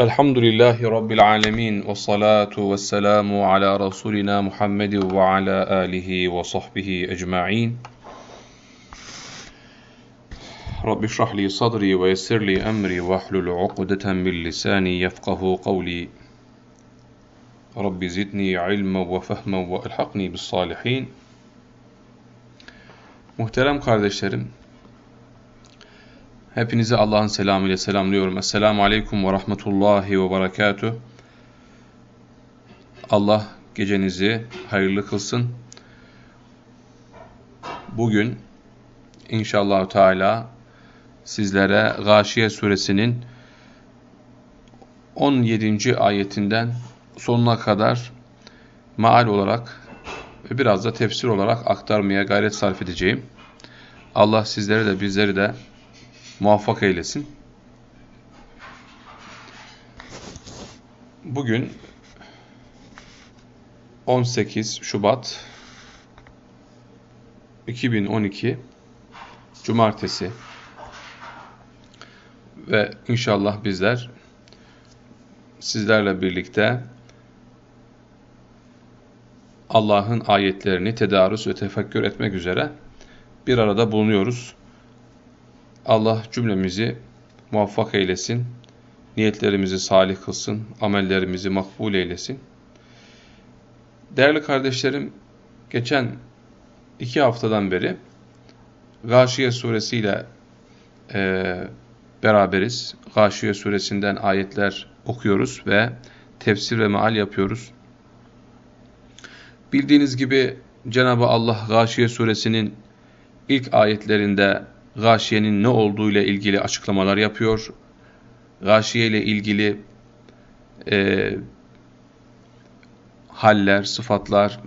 الحمد لله رب العالمين والصلاة والسلام على رسولنا محمد وعلى آله وصحبه أجمعين. رب اشرح لي صدري ويسر لي أمري واحلل عقدة من لساني يفقه قولي. رب زدني علما وفهما وألحقني بالصالحين. Muhterem kardeşlerim, Hepinizi Allah'ın selamıyla selamlıyorum. Esselamu Aleyküm ve Rahmetullahi ve Berekatuh. Allah gecenizi hayırlı kılsın. Bugün inşallah Teala sizlere Gâşiye suresinin 17. ayetinden sonuna kadar maal olarak ve biraz da tefsir olarak aktarmaya gayret sarf edeceğim. Allah sizleri de bizleri de muvaffak eylesin. Bugün 18 Şubat 2012 Cumartesi ve inşallah bizler sizlerle birlikte Allah'ın ayetlerini tedarüs ve tefekkür etmek üzere bir arada bulunuyoruz. Allah cümlemizi muvaffak eylesin, niyetlerimizi salih kılsın, amellerimizi makbul eylesin. Değerli kardeşlerim, geçen iki haftadan beri Gâşiye suresiyle e, beraberiz. Gâşiye suresinden ayetler okuyoruz ve tefsir ve meal yapıyoruz. Bildiğiniz gibi Cenab-ı Allah Gâşiye suresinin ilk ayetlerinde gâşiyenin ne olduğu ile ilgili açıklamalar yapıyor. Gâşiye ile ilgili e, haller, sıfatlar,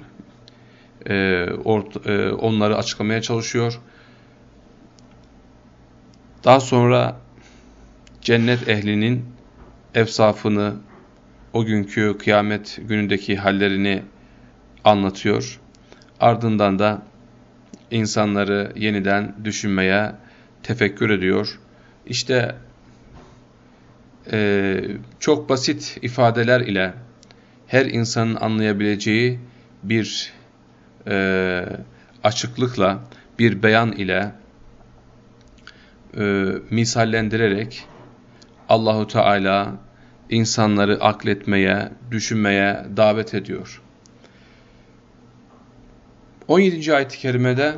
e, ort, e, onları açıklamaya çalışıyor. Daha sonra cennet ehlinin efsafını, o günkü kıyamet günündeki hallerini anlatıyor. Ardından da insanları yeniden düşünmeye, tefekkür ediyor. İşte e, çok basit ifadeler ile her insanın anlayabileceği bir e, açıklıkla, bir beyan ile e, misallendirerek Allahu Teala insanları akletmeye, düşünmeye davet ediyor. 17. ayet-i kerimede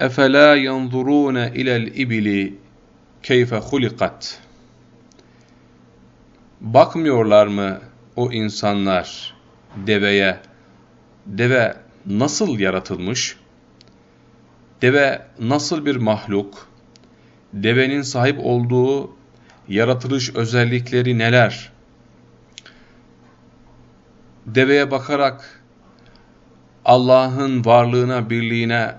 efela yanzuruna ilel ibili keyfe hulikat Bakmıyorlar mı o insanlar deveye? Deve nasıl yaratılmış? Deve nasıl bir mahluk? Devenin sahip olduğu yaratılış özellikleri neler? Deveye bakarak Allah'ın varlığına, birliğine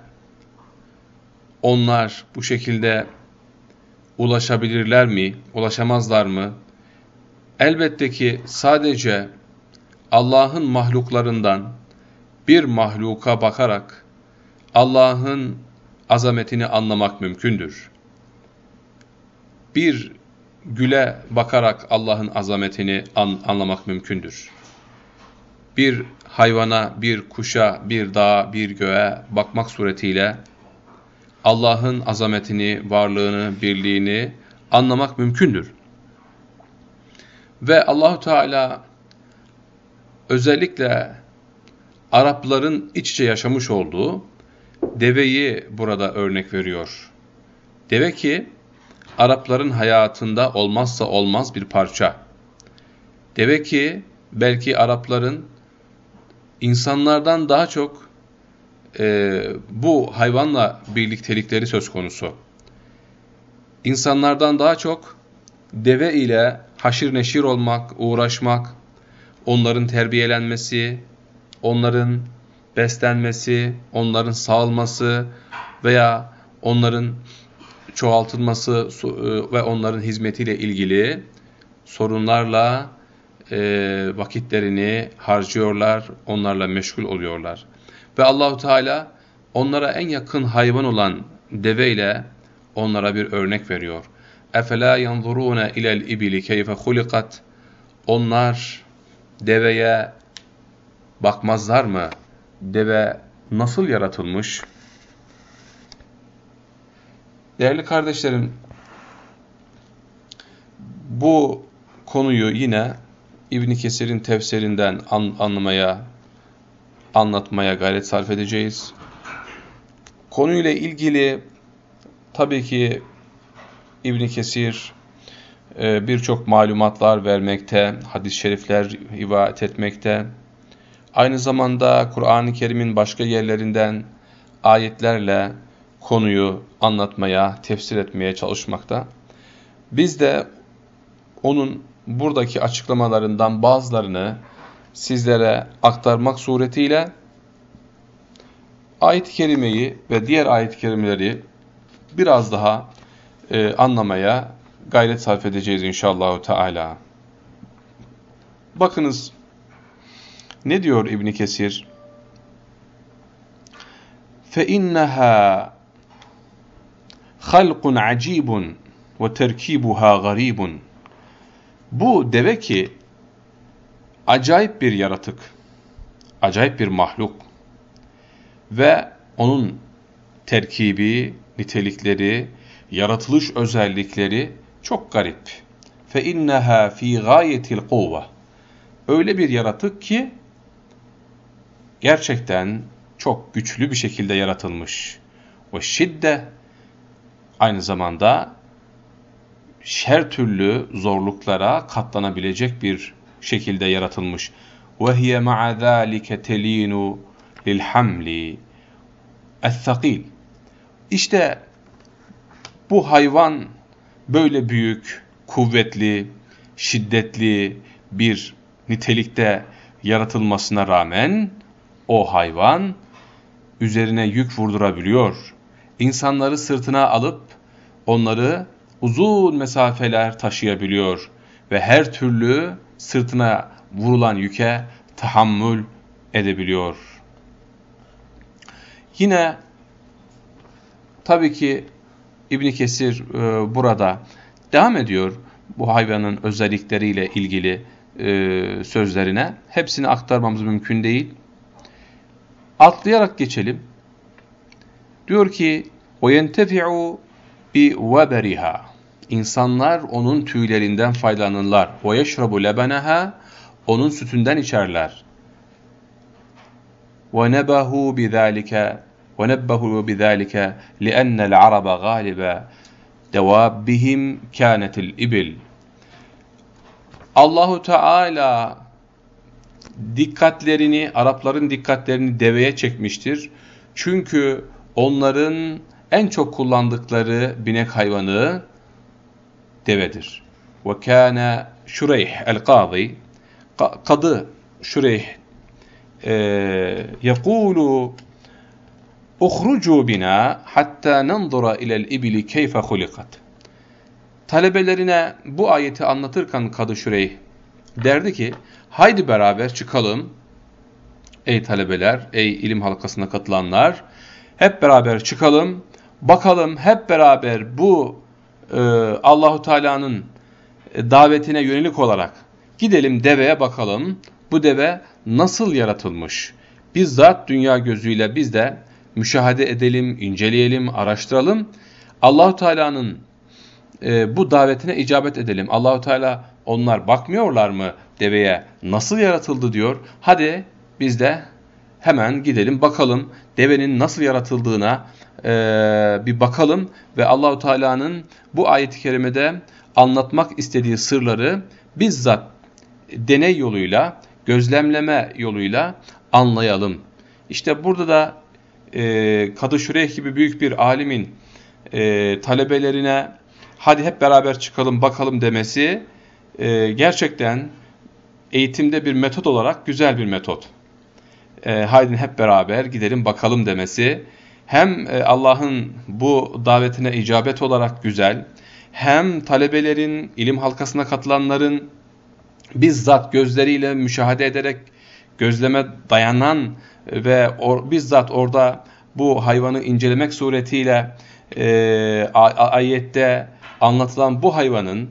onlar bu şekilde ulaşabilirler mi, ulaşamazlar mı? Elbette ki sadece Allah'ın mahluklarından bir mahluka bakarak Allah'ın azametini anlamak mümkündür. Bir güle bakarak Allah'ın azametini an anlamak mümkündür. Bir hayvana, bir kuşa, bir dağa, bir göğe bakmak suretiyle Allah'ın azametini, varlığını, birliğini anlamak mümkündür. Ve Allahu Teala özellikle Arapların iç içe yaşamış olduğu deveyi burada örnek veriyor. Deve ki Arapların hayatında olmazsa olmaz bir parça. Deve ki belki Arapların insanlardan daha çok e, bu hayvanla birliktelikleri söz konusu. İnsanlardan daha çok deve ile haşir neşir olmak, uğraşmak, onların terbiyelenmesi, onların beslenmesi, onların sağılması veya onların çoğaltılması e, ve onların hizmetiyle ilgili sorunlarla e, vakitlerini harcıyorlar, onlarla meşgul oluyorlar. Ve Allahu Teala onlara en yakın hayvan olan deve ile onlara bir örnek veriyor. efela yanzuruna ilel ibili keyfe hulikat onlar deveye bakmazlar mı? Deve nasıl yaratılmış? Değerli kardeşlerim, bu konuyu yine İbn Kesir'in tefsirinden an, anlamaya, anlatmaya gayret sarf edeceğiz. Konuyla ilgili tabii ki İbn Kesir e, birçok malumatlar vermekte, hadis-i şerifler rivayet etmekte. Aynı zamanda Kur'an-ı Kerim'in başka yerlerinden ayetlerle konuyu anlatmaya, tefsir etmeye çalışmakta. Biz de onun buradaki açıklamalarından bazılarını sizlere aktarmak suretiyle ayet-i kerimeyi ve diğer ayet-i kerimeleri biraz daha e, anlamaya gayret sarf edeceğiz inşallah Teala. Bakınız ne diyor İbn Kesir? Fe inneha halqun acibun ve terkibuha garibun. Bu deve ki acayip bir yaratık, acayip bir mahluk ve onun terkibi, nitelikleri, yaratılış özellikleri çok garip. Fe inneha fi gayetil kuvve. Öyle bir yaratık ki gerçekten çok güçlü bir şekilde yaratılmış. Ve şidde aynı zamanda her türlü zorluklara katlanabilecek bir şekilde yaratılmış. وَهِيَ مَعَ ذَٰلِكَ تَل۪ينُ لِلْحَمْلِ الثَّقِيلِ İşte bu hayvan böyle büyük, kuvvetli, şiddetli bir nitelikte yaratılmasına rağmen o hayvan üzerine yük vurdurabiliyor. İnsanları sırtına alıp onları uzun mesafeler taşıyabiliyor ve her türlü sırtına vurulan yüke tahammül edebiliyor. Yine tabii ki İbn Kesir e, burada devam ediyor bu hayvanın özellikleriyle ilgili e, sözlerine. Hepsini aktarmamız mümkün değil. Atlayarak geçelim. Diyor ki bi weberiha. İnsanlar onun tüylerinden faydalanırlar. Ve yeşrabu lebeneha. Onun sütünden içerler. Ve nebehu bi zalika ve nebbehu bi zalika li'enne al-arab galiba devabbihim kanetil ibil. Allahu Teala dikkatlerini, Arapların dikkatlerini deveye çekmiştir. Çünkü onların en çok kullandıkları binek hayvanı devedir. Ve kâne Şureyh el-Kâzi Kadı Şureyh e, yekûlu uhrucu bina hatta nanzura ilel ibili keyfe hulikat. Talebelerine bu ayeti anlatırken Kadı Şureyh derdi ki haydi beraber çıkalım ey talebeler, ey ilim halkasına katılanlar hep beraber çıkalım bakalım hep beraber bu e, Allahu Teala'nın e, davetine yönelik olarak gidelim deveye bakalım bu deve nasıl yaratılmış bizzat dünya gözüyle biz de müşahede edelim, inceleyelim, araştıralım. Allahu Teala'nın e, bu davetine icabet edelim. Allahu Teala onlar bakmıyorlar mı deveye nasıl yaratıldı diyor. Hadi biz de hemen gidelim bakalım devenin nasıl yaratıldığına e, bir bakalım ve Allahu Teala'nın bu ayet-i kerimede anlatmak istediği sırları bizzat deney yoluyla, gözlemleme yoluyla anlayalım. İşte burada da e, Kadı Şureyh gibi büyük bir alimin e, talebelerine hadi hep beraber çıkalım bakalım demesi e, gerçekten eğitimde bir metot olarak güzel bir metot. E, haydi hep beraber gidelim bakalım demesi hem e, Allah'ın bu davetine icabet olarak güzel hem talebelerin, ilim halkasına katılanların bizzat gözleriyle müşahede ederek gözleme dayanan ve or, bizzat orada bu hayvanı incelemek suretiyle e, ayette anlatılan bu hayvanın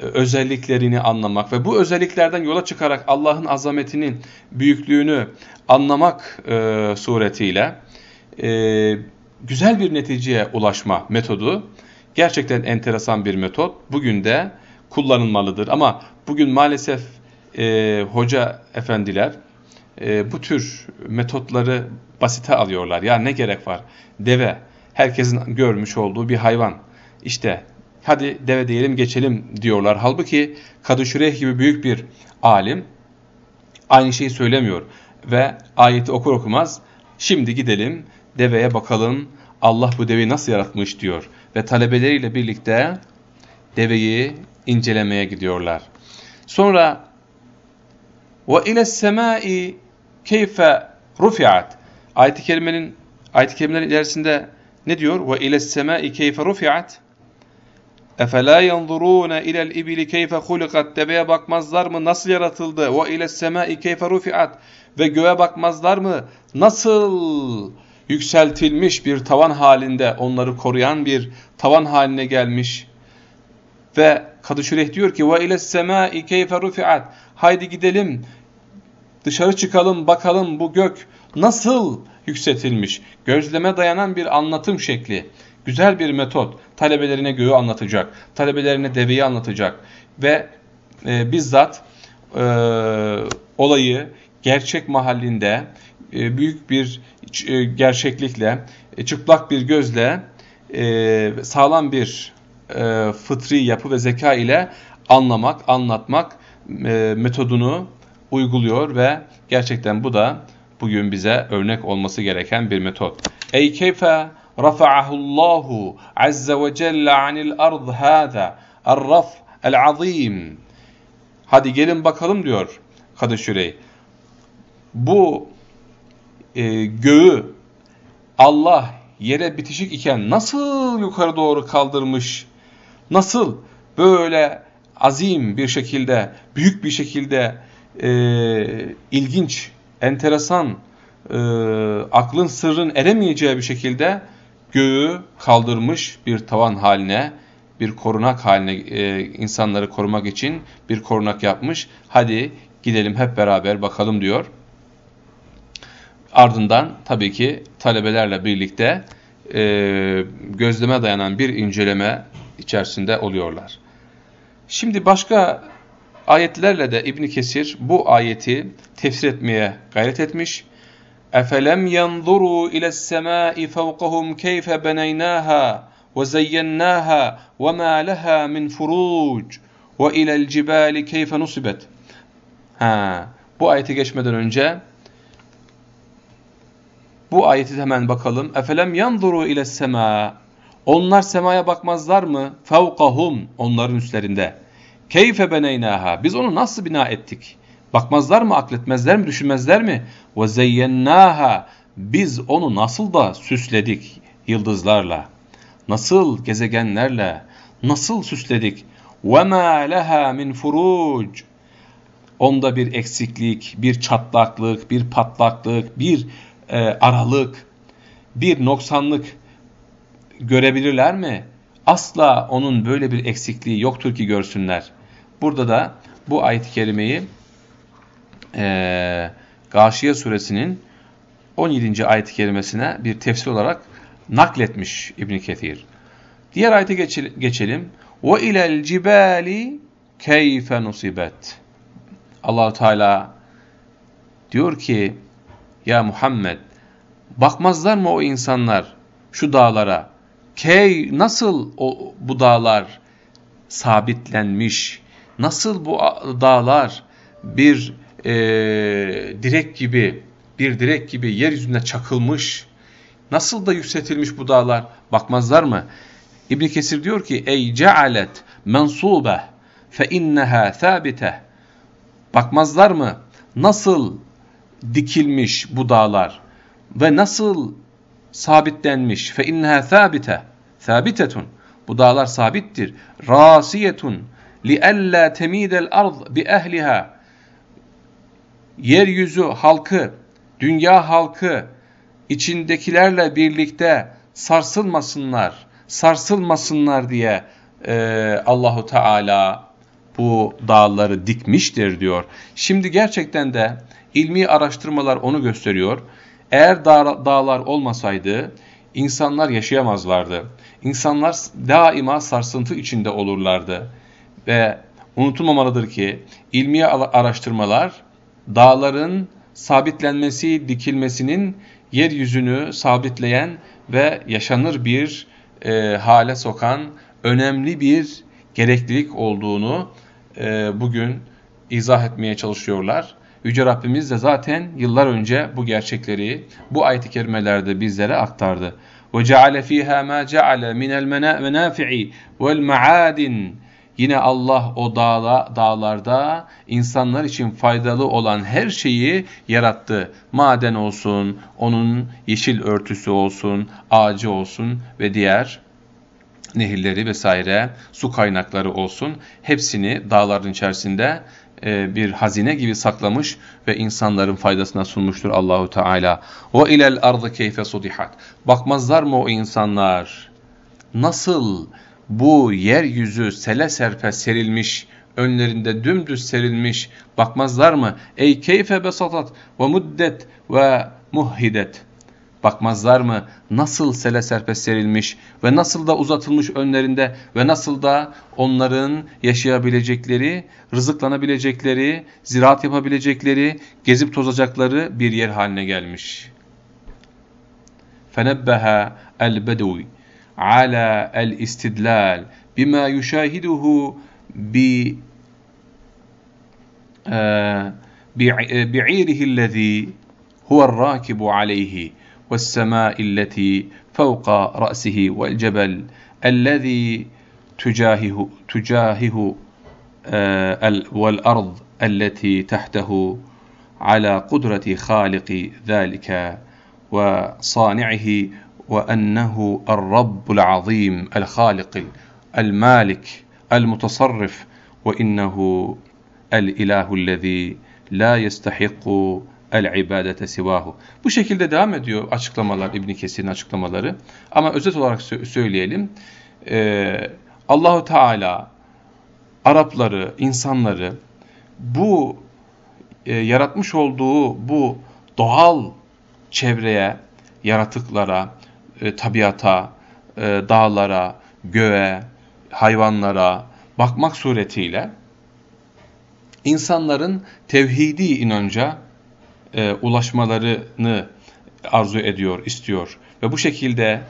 e, özelliklerini anlamak ve bu özelliklerden yola çıkarak Allah'ın azametinin büyüklüğünü anlamak e, suretiyle e, güzel bir neticeye ulaşma metodu gerçekten enteresan bir metot. Bugün de kullanılmalıdır. Ama bugün maalesef e, hoca efendiler e, bu tür metotları basite alıyorlar. Ya ne gerek var? Deve, herkesin görmüş olduğu bir hayvan. İşte hadi deve diyelim geçelim diyorlar. Halbuki Kadı Şureyh gibi büyük bir alim aynı şeyi söylemiyor. Ve ayeti okur okumaz şimdi gidelim deveye bakalım Allah bu deveyi nasıl yaratmış diyor. Ve talebeleriyle birlikte deveyi incelemeye gidiyorlar. Sonra ile semai keyfe rufiat ayet-i kerimenin ayet-i kerimelerin içerisinde ne diyor? İle semai keyfe rufiat Efela yanzuruna ilel ibili keyfe hulikat deveye bakmazlar mı nasıl yaratıldı? İle semai keyfe rufiat ve göğe bakmazlar mı nasıl yükseltilmiş bir tavan halinde onları koruyan bir tavan haline gelmiş. Ve Kadı Şureh diyor ki ve ile semai keyfe rufiat haydi gidelim dışarı çıkalım bakalım bu gök nasıl yükseltilmiş. Gözleme dayanan bir anlatım şekli. Güzel bir metot. Talebelerine göğü anlatacak. Talebelerine deveyi anlatacak. Ve e, bizzat e, olayı gerçek mahallinde büyük bir e, gerçeklikle, e, çıplak bir gözle, sağlam bir fıtri yapı ve zeka ile anlamak, anlatmak metodunu uyguluyor ve gerçekten bu da bugün bize örnek olması gereken bir metot. Ey keyfe rafa'ahullahu azze ve celle anil ard hâzâ er-raf el-azîm. Hadi gelin bakalım diyor Kadı Şürey. Bu e, göğü Allah yere bitişik iken nasıl yukarı doğru kaldırmış, nasıl böyle azim bir şekilde, büyük bir şekilde e, ilginç, enteresan, e, aklın sırrın eremeyeceği bir şekilde göğü kaldırmış bir tavan haline, bir korunak haline e, insanları korumak için bir korunak yapmış. Hadi gidelim hep beraber bakalım diyor. Ardından tabii ki talebelerle birlikte e, gözleme dayanan bir inceleme içerisinde oluyorlar. Şimdi başka ayetlerle de İbn Kesir bu ayeti tefsir etmeye gayret etmiş. Efelem yanzuru ile's semai fawqahum keyfe beneynaha ve zeyyennaha ve ma leha min furuc ve cibali keyfe nusibet. Ha, bu ayeti geçmeden önce bu ayeti hemen bakalım. Efelem yanzuru ile sema. Onlar semaya bakmazlar mı? Fevkahum onların üstlerinde. Keyfe beneynaha. Biz onu nasıl bina ettik? Bakmazlar mı, akletmezler mi, düşünmezler mi? Ve zeyyennaha. Biz onu nasıl da süsledik yıldızlarla. Nasıl gezegenlerle, nasıl süsledik? Ve ma leha min furuc. Onda bir eksiklik, bir çatlaklık, bir patlaklık, bir e, aralık, bir noksanlık görebilirler mi? Asla onun böyle bir eksikliği yoktur ki görsünler. Burada da bu ayet-i kerimeyi e, Gâşiye suresinin 17. ayet-i kerimesine bir tefsir olarak nakletmiş İbn Ketir. Diğer ayete geçelim. Ve ilel cibali keyfe nusibet. Allahu Teala diyor ki ya Muhammed bakmazlar mı o insanlar şu dağlara? Key nasıl o, bu dağlar sabitlenmiş? Nasıl bu dağlar bir e, direk gibi bir direk gibi yeryüzünde çakılmış? Nasıl da yükseltilmiş bu dağlar? Bakmazlar mı? İbn Kesir diyor ki: "Ey cealet mensube fe inneha sabite." Bakmazlar mı? Nasıl dikilmiş bu dağlar ve nasıl sabitlenmiş? Fe inneha sabite sabitetun bu dağlar sabittir. Rasiyetun li alla temidel ard bi ehliha yeryüzü halkı dünya halkı içindekilerle birlikte sarsılmasınlar sarsılmasınlar diye e, Allahu Teala bu dağları dikmiştir diyor. Şimdi gerçekten de ilmi araştırmalar onu gösteriyor. Eğer dağ, dağlar olmasaydı insanlar yaşayamazlardı. İnsanlar daima sarsıntı içinde olurlardı. Ve unutulmamalıdır ki ilmi araştırmalar dağların sabitlenmesi, dikilmesinin yeryüzünü sabitleyen ve yaşanır bir e, hale sokan önemli bir gereklilik olduğunu e, bugün izah etmeye çalışıyorlar. Yüce Rabbimiz de zaten yıllar önce bu gerçekleri bu ayet-i kerimelerde bizlere aktardı. وَجَعَلَ ف۪يهَا مَا جَعَلَ مِنَ الْمَنَافِعِ وَالْمَعَادِنِ Yine Allah o dağla, dağlarda insanlar için faydalı olan her şeyi yarattı. Maden olsun, onun yeşil örtüsü olsun, ağacı olsun ve diğer nehirleri vesaire, su kaynakları olsun. Hepsini dağların içerisinde e, bir hazine gibi saklamış ve insanların faydasına sunmuştur Allahu Teala. O ilel ardı keyfe sudihat. Bakmazlar mı o insanlar? Nasıl bu yeryüzü sele serpe serilmiş, önlerinde dümdüz serilmiş bakmazlar mı? Ey keyfe besatat ve muddet ve muhhidet. Bakmazlar mı? Nasıl sele serpe serilmiş ve nasıl da uzatılmış önlerinde ve nasıl da onların yaşayabilecekleri, rızıklanabilecekleri, ziraat yapabilecekleri, gezip tozacakları bir yer haline gelmiş. فَنَبَّهَا الْبَدُوِ على الاستدلال بما يشاهده بعيره الذي هو الراكب عليه والسماء التي فوق رأسه والجبل الذي تجاهه, تجاهه والأرض التي تحته على قدرة خالق ذلك وصانعه وأنه الرب العظيم الخالق المالك المتصرف وإنه الإله الذي la yestahiqu el ibadete sivahu. Bu şekilde devam ediyor açıklamalar İbn Kesir'in açıklamaları. Ama özet olarak söyleyelim. Ee, Allahu Teala Arapları, insanları bu e, yaratmış olduğu bu doğal çevreye, yaratıklara, e, tabiata, e, dağlara, göğe, hayvanlara bakmak suretiyle insanların tevhidi inanca e, ulaşmalarını arzu ediyor, istiyor. Ve bu şekilde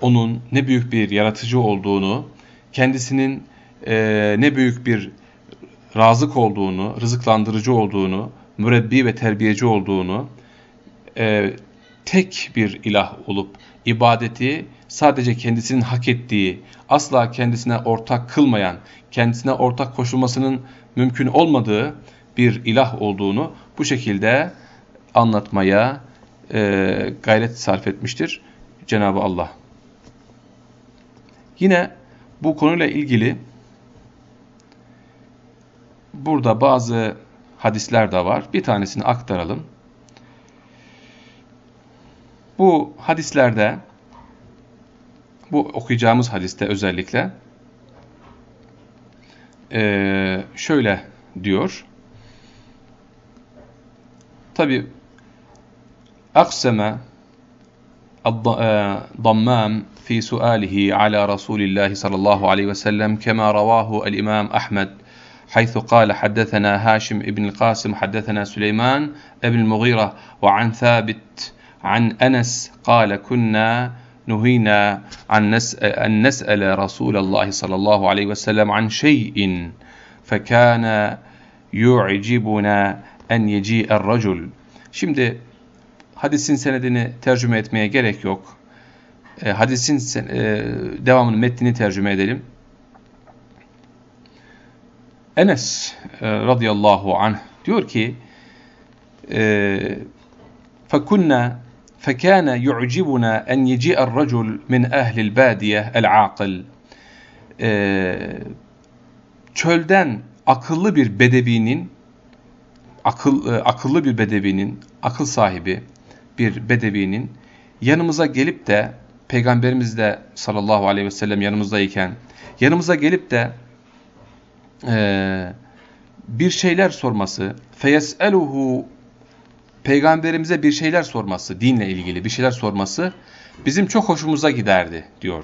onun ne büyük bir yaratıcı olduğunu, kendisinin e, ne büyük bir razık olduğunu, rızıklandırıcı olduğunu, mürebbi ve terbiyeci olduğunu, e, tek bir ilah olup ibadeti sadece kendisinin hak ettiği, asla kendisine ortak kılmayan, kendisine ortak koşulmasının mümkün olmadığı bir ilah olduğunu bu şekilde anlatmaya e, gayret sarf etmiştir Cenab-ı Allah. Yine bu konuyla ilgili burada bazı hadisler de var. Bir tanesini aktaralım. Bu hadislerde, bu okuyacağımız hadiste özellikle e, şöyle diyor. Tabi akseme الضمام في سؤاله على رسول الله صلى الله عليه وسلم كما رواه الإمام أحمد حيث قال حدثنا هاشم ابن القاسم حدثنا سليمان ابن المغيرة وعن ثابت عن أنس قال كنا نهينا عن نسأل, أن نسأل رسول الله صلى الله عليه وسلم عن شيء فكان yu'cibuna en yeci'er racul. Şimdi hadisin senedini tercüme etmeye gerek yok. E, hadisin sen, e, devamını metnini tercüme edelim. Enes e, radıyallahu anh diyor ki e, فَكُنَّا فكان يعجبنا أن يجيء الرجل من أهل البادية العاقل ee, çölden akıllı bir bedevinin akıl, e, akıllı bir bedevinin akıl sahibi bir bedevinin yanımıza gelip de Peygamberimiz de sallallahu aleyhi ve sellem yanımızdayken yanımıza gelip de e, bir şeyler sorması, feyeseluhu peygamberimize bir şeyler sorması, dinle ilgili bir şeyler sorması bizim çok hoşumuza giderdi diyor.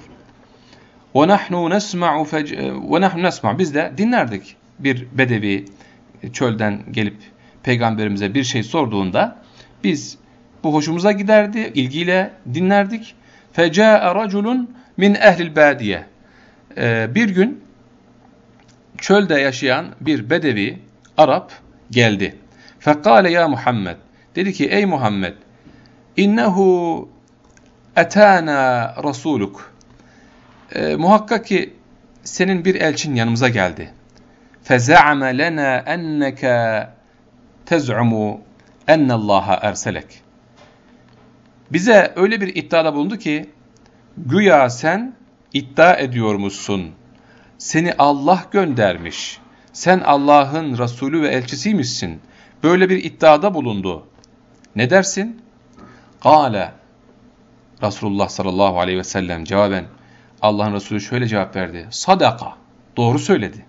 وَنَحْنُ نَسْمَعُ وَنَحْنُ نَسْمَعُ Biz de dinlerdik. Bir bedevi çölden gelip peygamberimize bir şey sorduğunda biz bu hoşumuza giderdi, ilgiyle dinlerdik. Fecaa raculun min ehlil badiye. Bir gün çölde yaşayan bir bedevi Arap geldi. Fekale ya Muhammed. Dedi ki ey Muhammed innehu etana rasuluk. Ee, muhakkak ki senin bir elçin yanımıza geldi. Fezaame lena enneke tez'umu ennallaha erselek. Bize öyle bir iddiada bulundu ki güya sen iddia ediyormuşsun. Seni Allah göndermiş. Sen Allah'ın Resulü ve elçisiymişsin. Böyle bir iddiada bulundu. Ne dersin? Kale Resulullah sallallahu aleyhi ve sellem cevaben Allah'ın Resulü şöyle cevap verdi. Sadaka. Doğru söyledi.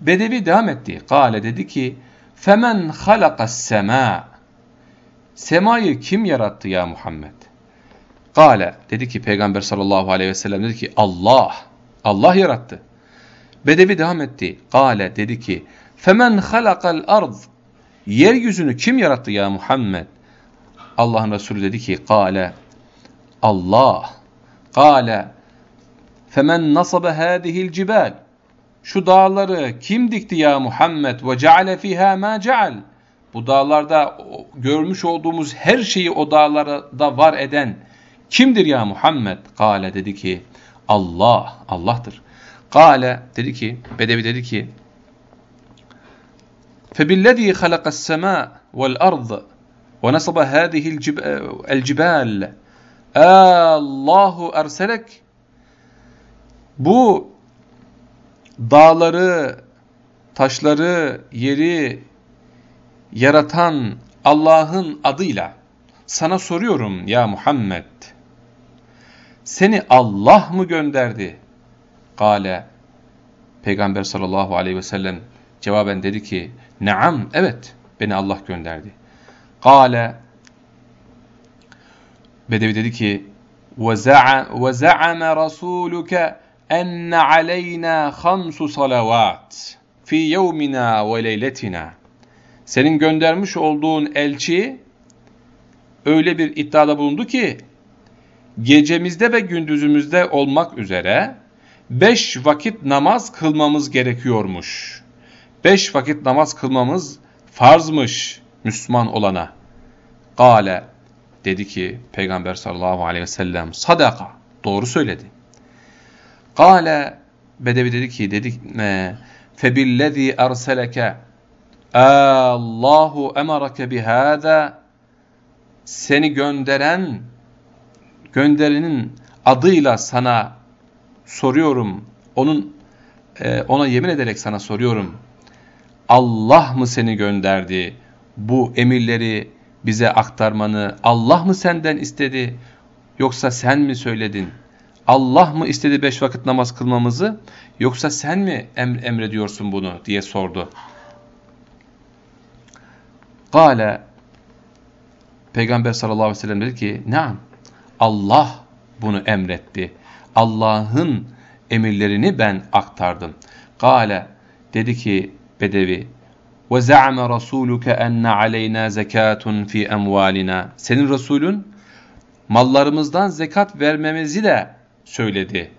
Bedevi devam etti. Kale dedi ki Femen halakas sema Semayı kim yarattı ya Muhammed? Kale dedi ki Peygamber sallallahu aleyhi ve sellem dedi ki Allah. Allah yarattı. Bedevi devam etti. Kale dedi ki Femen halakal ard Yeryüzünü kim yarattı ya Muhammed? Allah'ın Resulü dedi ki Kale Allah. Kale Femen nasabe hâzihil cibal Şu dağları kim dikti ya Muhammed? Ve ceale fiha ma ceal Bu dağlarda görmüş olduğumuz her şeyi o dağlarda var eden kimdir ya Muhammed? Kale dedi ki Allah, Allah'tır. Kale dedi ki, Bedevi dedi ki فبالذي خلق السماء والأرض ونصب هذه الجبال Allahu erselek bu dağları, taşları, yeri yaratan Allah'ın adıyla sana soruyorum ya Muhammed. Seni Allah mı gönderdi? Kale Peygamber sallallahu aleyhi ve sellem cevaben dedi ki Naam, evet beni Allah gönderdi. Kale Bedevi dedi ki وَزَعَمَ رَسُولُكَ اَنَّ عَلَيْنَا خَمْسُ صَلَوَاتٍ fi yevmina ve leyletina. senin göndermiş olduğun elçi öyle bir iddiada bulundu ki gecemizde ve gündüzümüzde olmak üzere beş vakit namaz kılmamız gerekiyormuş. Beş vakit namaz kılmamız farzmış Müslüman olana. Gale dedi ki Peygamber sallallahu aleyhi ve sellem sadaka doğru söyledi. Gale Bedevi dedi ki dedik ne febillezî erseleke Allahu emarake bihâzâ seni gönderen gönderinin adıyla sana soruyorum. Onun e, ona yemin ederek sana soruyorum. Allah mı seni gönderdi? Bu emirleri bize aktarmanı Allah mı senden istedi? Yoksa sen mi söyledin? Allah mı istedi beş vakit namaz kılmamızı? Yoksa sen mi em emrediyorsun bunu diye sordu. Kale Peygamber sallallahu aleyhi ve sellem dedi ki Naam Allah bunu emretti. Allah'ın emirlerini ben aktardım. Kale dedi ki Bedevi ve za'ame rasuluke enne aleyna zekatun fi emvalina. Senin Resulün mallarımızdan zekat vermemizi de söyledi.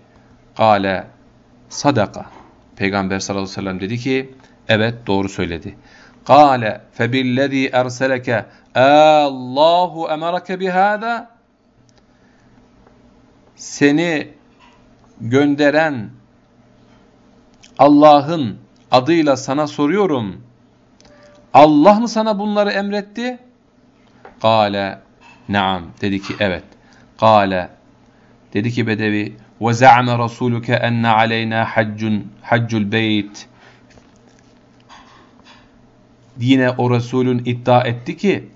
Kale sadaka. Peygamber sallallahu aleyhi ve sellem dedi ki evet doğru söyledi. Kale febillezî erseleke Allahu emereke bihâda seni gönderen Allah'ın adıyla sana soruyorum. Allah mı sana bunları emretti? Kale naam dedi ki evet. Kale dedi ki Bedevi ve za'ame rasuluke enne aleyna haccun haccul beyt yine o Resulün iddia etti ki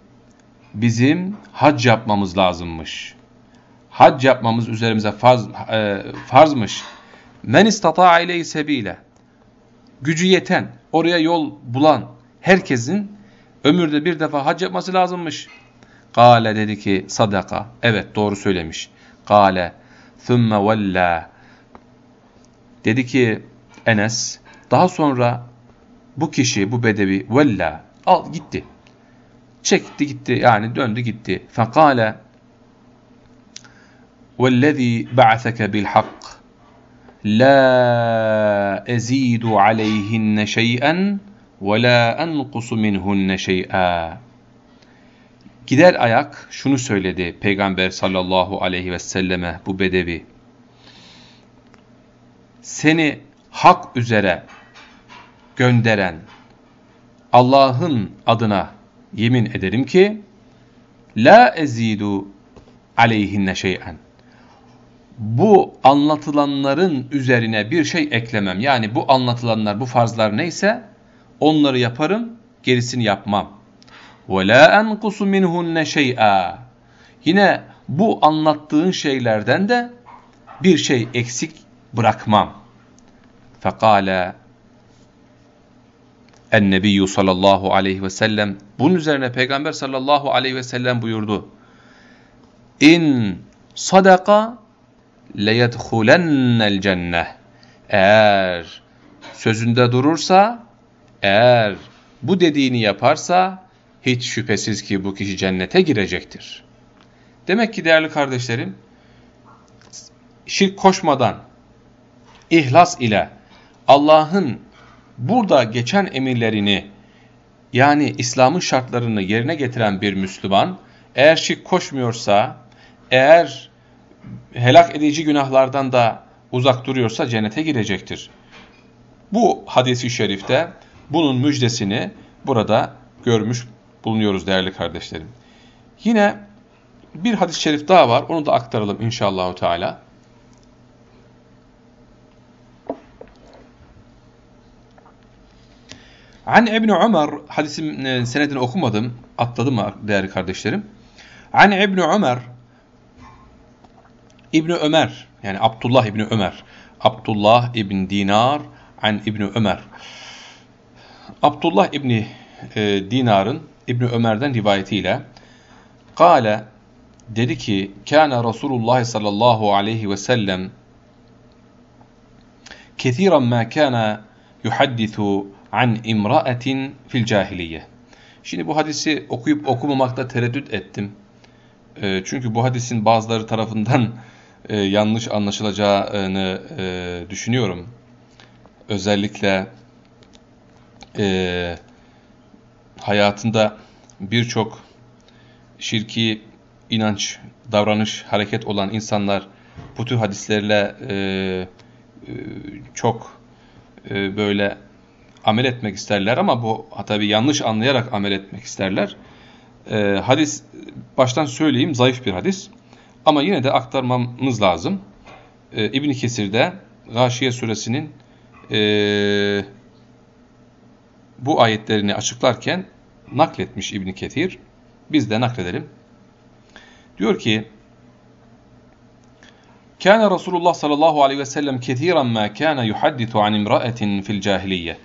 bizim hac yapmamız lazımmış hac yapmamız üzerimize farz, e, farzmış. Men istata'a ileyhi sebile. Gücü yeten, oraya yol bulan herkesin ömürde bir defa hac yapması lazımmış. Kale dedi ki sadaka. Evet doğru söylemiş. Kale thumme vella. Dedi ki Enes daha sonra bu kişi bu bedevi vella al gitti. Çekti gitti yani döndü gitti. Fekale vellezî ba'seke bil hak la ezidu aleyhinne şey'en ve la enkusu minhunne şey'a. Gider ayak şunu söyledi Peygamber sallallahu aleyhi ve selleme bu bedevi. Seni hak üzere gönderen Allah'ın adına yemin ederim ki la ezidu aleyhinne şey'en bu anlatılanların üzerine bir şey eklemem. Yani bu anlatılanlar, bu farzlar neyse onları yaparım, gerisini yapmam. وَلَا أَنْقُسُ مِنْهُنَّ شَيْئًا Yine bu anlattığın şeylerden de bir şey eksik bırakmam. فَقَالَ Ennebiyyü sallallahu aleyhi ve sellem bunun üzerine Peygamber sallallahu aleyhi ve sellem buyurdu. İn sadaka leyedhulennel cenneh. Eğer sözünde durursa, eğer bu dediğini yaparsa hiç şüphesiz ki bu kişi cennete girecektir. Demek ki değerli kardeşlerim, şirk koşmadan, ihlas ile Allah'ın burada geçen emirlerini yani İslam'ın şartlarını yerine getiren bir Müslüman eğer şirk koşmuyorsa, eğer helak edici günahlardan da uzak duruyorsa cennete girecektir. Bu hadisi şerifte bunun müjdesini burada görmüş bulunuyoruz değerli kardeşlerim. Yine bir hadis-i şerif daha var. Onu da aktaralım inşallah Teala. An İbn Ömer hadisin e, senedini okumadım, atladım değerli kardeşlerim. An İbn Ömer İbn Ömer yani Abdullah İbn Ömer Abdullah İbn Dinar an İbn Ömer Abdullah İbn e, Dinar'ın İbn Ömer'den rivayetiyle Kale dedi ki kana Resulullah sallallahu aleyhi ve sellem kesiran ma kana yuhaddisu an imra'atin fil cahiliye. Şimdi bu hadisi okuyup okumamakta tereddüt ettim. E, çünkü bu hadisin bazıları tarafından e, yanlış anlaşılacağını e, düşünüyorum. Özellikle e, hayatında birçok şirki inanç, davranış, hareket olan insanlar bu tür hadislerle çok böyle amel etmek isterler ama bu tabi yanlış anlayarak amel etmek isterler. E, hadis baştan söyleyeyim zayıf bir hadis ama yine de aktarmamız lazım. E, İbn Kesir'de Gâşiye suresinin e, bu ayetlerini açıklarken nakletmiş İbn Kesir. Biz de nakledelim. Diyor ki Kâne Resulullah sallallahu aleyhi ve sellem kethiren mâ kâne yuhaddithu an imra'etin fil cahiliye.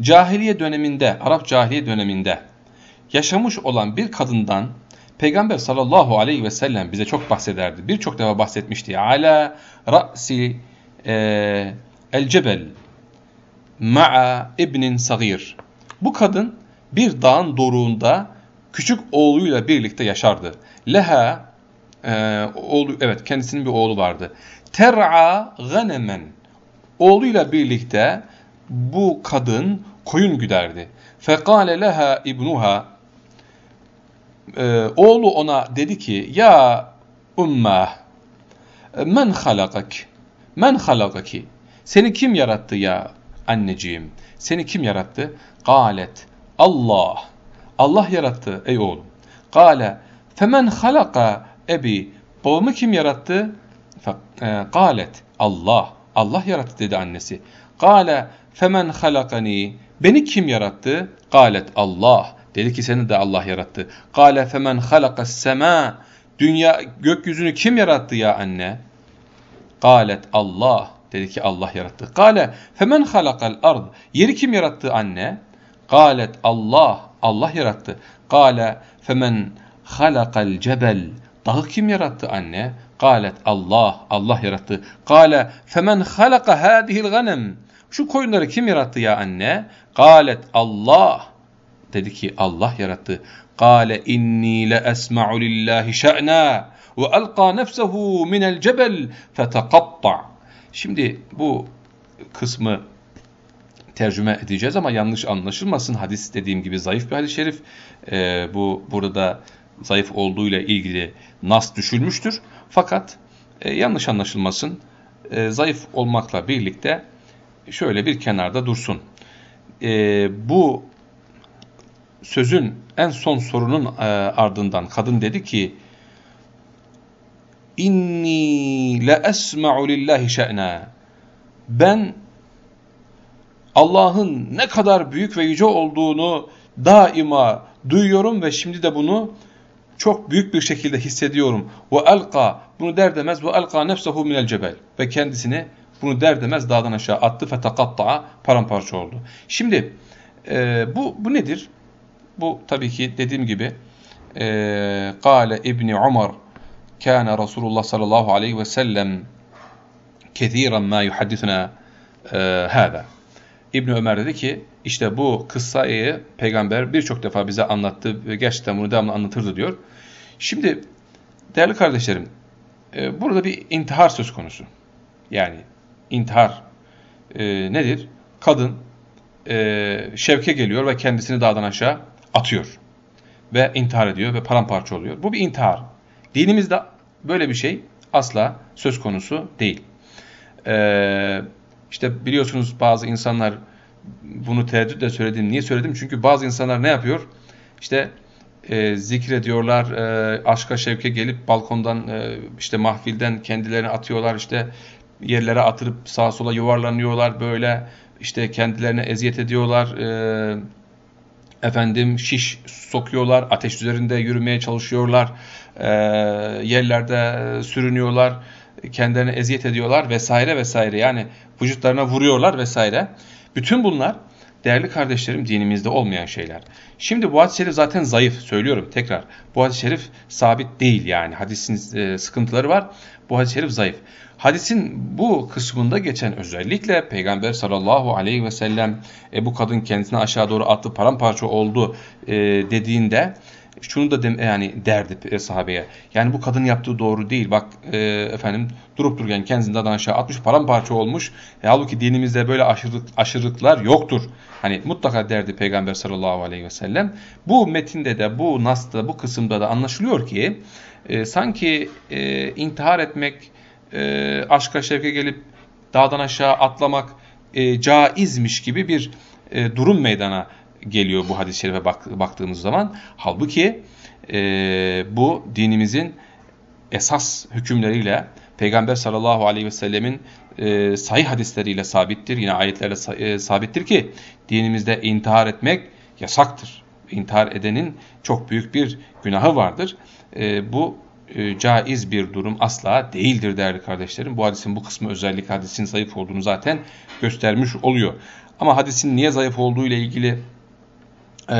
Cahiliye döneminde, Arap cahiliye döneminde yaşamış olan bir kadından Peygamber sallallahu aleyhi ve sellem bize çok bahsederdi. Birçok defa bahsetmişti. Ala ra'si e, el cebel ma'a ibnin sagir. Bu kadın bir dağın doruğunda küçük oğluyla birlikte yaşardı. Leha e, oğlu evet kendisinin bir oğlu vardı. Ter'a ganemen. Oğluyla birlikte bu kadın koyun güderdi. Fekale leha ibnuha. Ee, oğlu ona dedi ki ya umma men halakak? Men halakaki seni kim yarattı ya anneciğim? Seni kim yarattı? Galet Allah. Allah yarattı ey oğlum. Gale femen halaka ebi? Babamı kim yarattı? Galet e, Allah. Allah yarattı dedi annesi. Gale femen halakani beni kim yarattı galet Allah Dedi ki seni de Allah yarattı. Kale femen halakas sema Dünya gökyüzünü kim yarattı ya anne? Galet Allah. Dedi ki Allah yarattı. Gale femen halakal ard. Yeri kim yarattı anne? Galet Allah. Allah yarattı. Gale femen halakal cebel. Dağı kim yarattı anne? Galet Allah. Allah yarattı. Gale femen halaka hadihil ganem. Şu koyunları kim yarattı ya anne? Galet Allah. Dedi ki Allah yarattı. Kale inni le esma'u lillahi şe'na ve alqa nefsehu minel cebel fetekatta. Şimdi bu kısmı tercüme edeceğiz ama yanlış anlaşılmasın. Hadis dediğim gibi zayıf bir hadis-i şerif. Ee, bu burada zayıf olduğuyla ilgili nas düşülmüştür. Fakat e, yanlış anlaşılmasın. E, zayıf olmakla birlikte şöyle bir kenarda dursun. E, bu sözün en son sorunun e, ardından kadın dedi ki inni la esma'u lillahi şe'na ben Allah'ın ne kadar büyük ve yüce olduğunu daima duyuyorum ve şimdi de bunu çok büyük bir şekilde hissediyorum. Ve alqa bunu der demez ve alqa nefsehu minel cebel ve kendisini bunu der demez dağdan aşağı attı fe takatta'a paramparça oldu. Şimdi e, bu bu nedir? Bu tabii ki dediğim gibi Kale İbni Umar Kâne Resulullah sallallahu aleyhi ve sellem kethiren ma yuhaddithuna hâzâ. İbn Ömer dedi ki işte bu kıssayı peygamber birçok defa bize anlattı ve gerçekten bunu devamlı anlatırdı diyor. Şimdi değerli kardeşlerim e, burada bir intihar söz konusu. Yani intihar e, nedir? Kadın e, şevke geliyor ve kendisini dağdan aşağı atıyor. Ve intihar ediyor ve paramparça oluyor. Bu bir intihar. Dinimizde böyle bir şey asla söz konusu değil. Ee, işte biliyorsunuz bazı insanlar bunu tereddütle söyledim. Niye söyledim? Çünkü bazı insanlar ne yapıyor? İşte e, zikrediyorlar, e, aşka şevke gelip balkondan e, işte mahfilden kendilerini atıyorlar, işte yerlere atırıp sağa sola yuvarlanıyorlar böyle işte kendilerine eziyet ediyorlar. E, efendim şiş sokuyorlar, ateş üzerinde yürümeye çalışıyorlar, e, yerlerde sürünüyorlar, kendilerine eziyet ediyorlar vesaire vesaire. Yani vücutlarına vuruyorlar vesaire. Bütün bunlar değerli kardeşlerim dinimizde olmayan şeyler. Şimdi bu hadis-i şerif zaten zayıf söylüyorum tekrar. Bu hadis-i şerif sabit değil yani hadisin e, sıkıntıları var. Bu hadis-i şerif zayıf. Hadisin bu kısmında geçen özellikle Peygamber sallallahu aleyhi ve sellem e, bu kadın kendisini aşağı doğru attı paramparça oldu e, dediğinde şunu da dem yani derdi sahabeye. Yani bu kadın yaptığı doğru değil. Bak e, efendim durup dururken kendisini dağdan aşağı atmış paramparça olmuş. E, halbuki dinimizde böyle aşırılık, aşırılıklar yoktur. Hani mutlaka derdi Peygamber sallallahu aleyhi ve sellem. Bu metinde de bu nasta bu kısımda da anlaşılıyor ki e, sanki e, intihar etmek e, aşka şevke gelip dağdan aşağı atlamak e, caizmiş gibi bir e, durum meydana geliyor bu hadis-i şerife bak, baktığımız zaman. Halbuki e, bu dinimizin esas hükümleriyle Peygamber sallallahu aleyhi ve sellemin e, sahih hadisleriyle sabittir. Yine ayetlerle e, sabittir ki dinimizde intihar etmek yasaktır. İntihar edenin çok büyük bir günahı vardır. E, bu e, caiz bir durum asla değildir değerli kardeşlerim. Bu hadisin bu kısmı özellikle hadisin zayıf olduğunu zaten göstermiş oluyor. Ama hadisin niye zayıf olduğu ile ilgili e,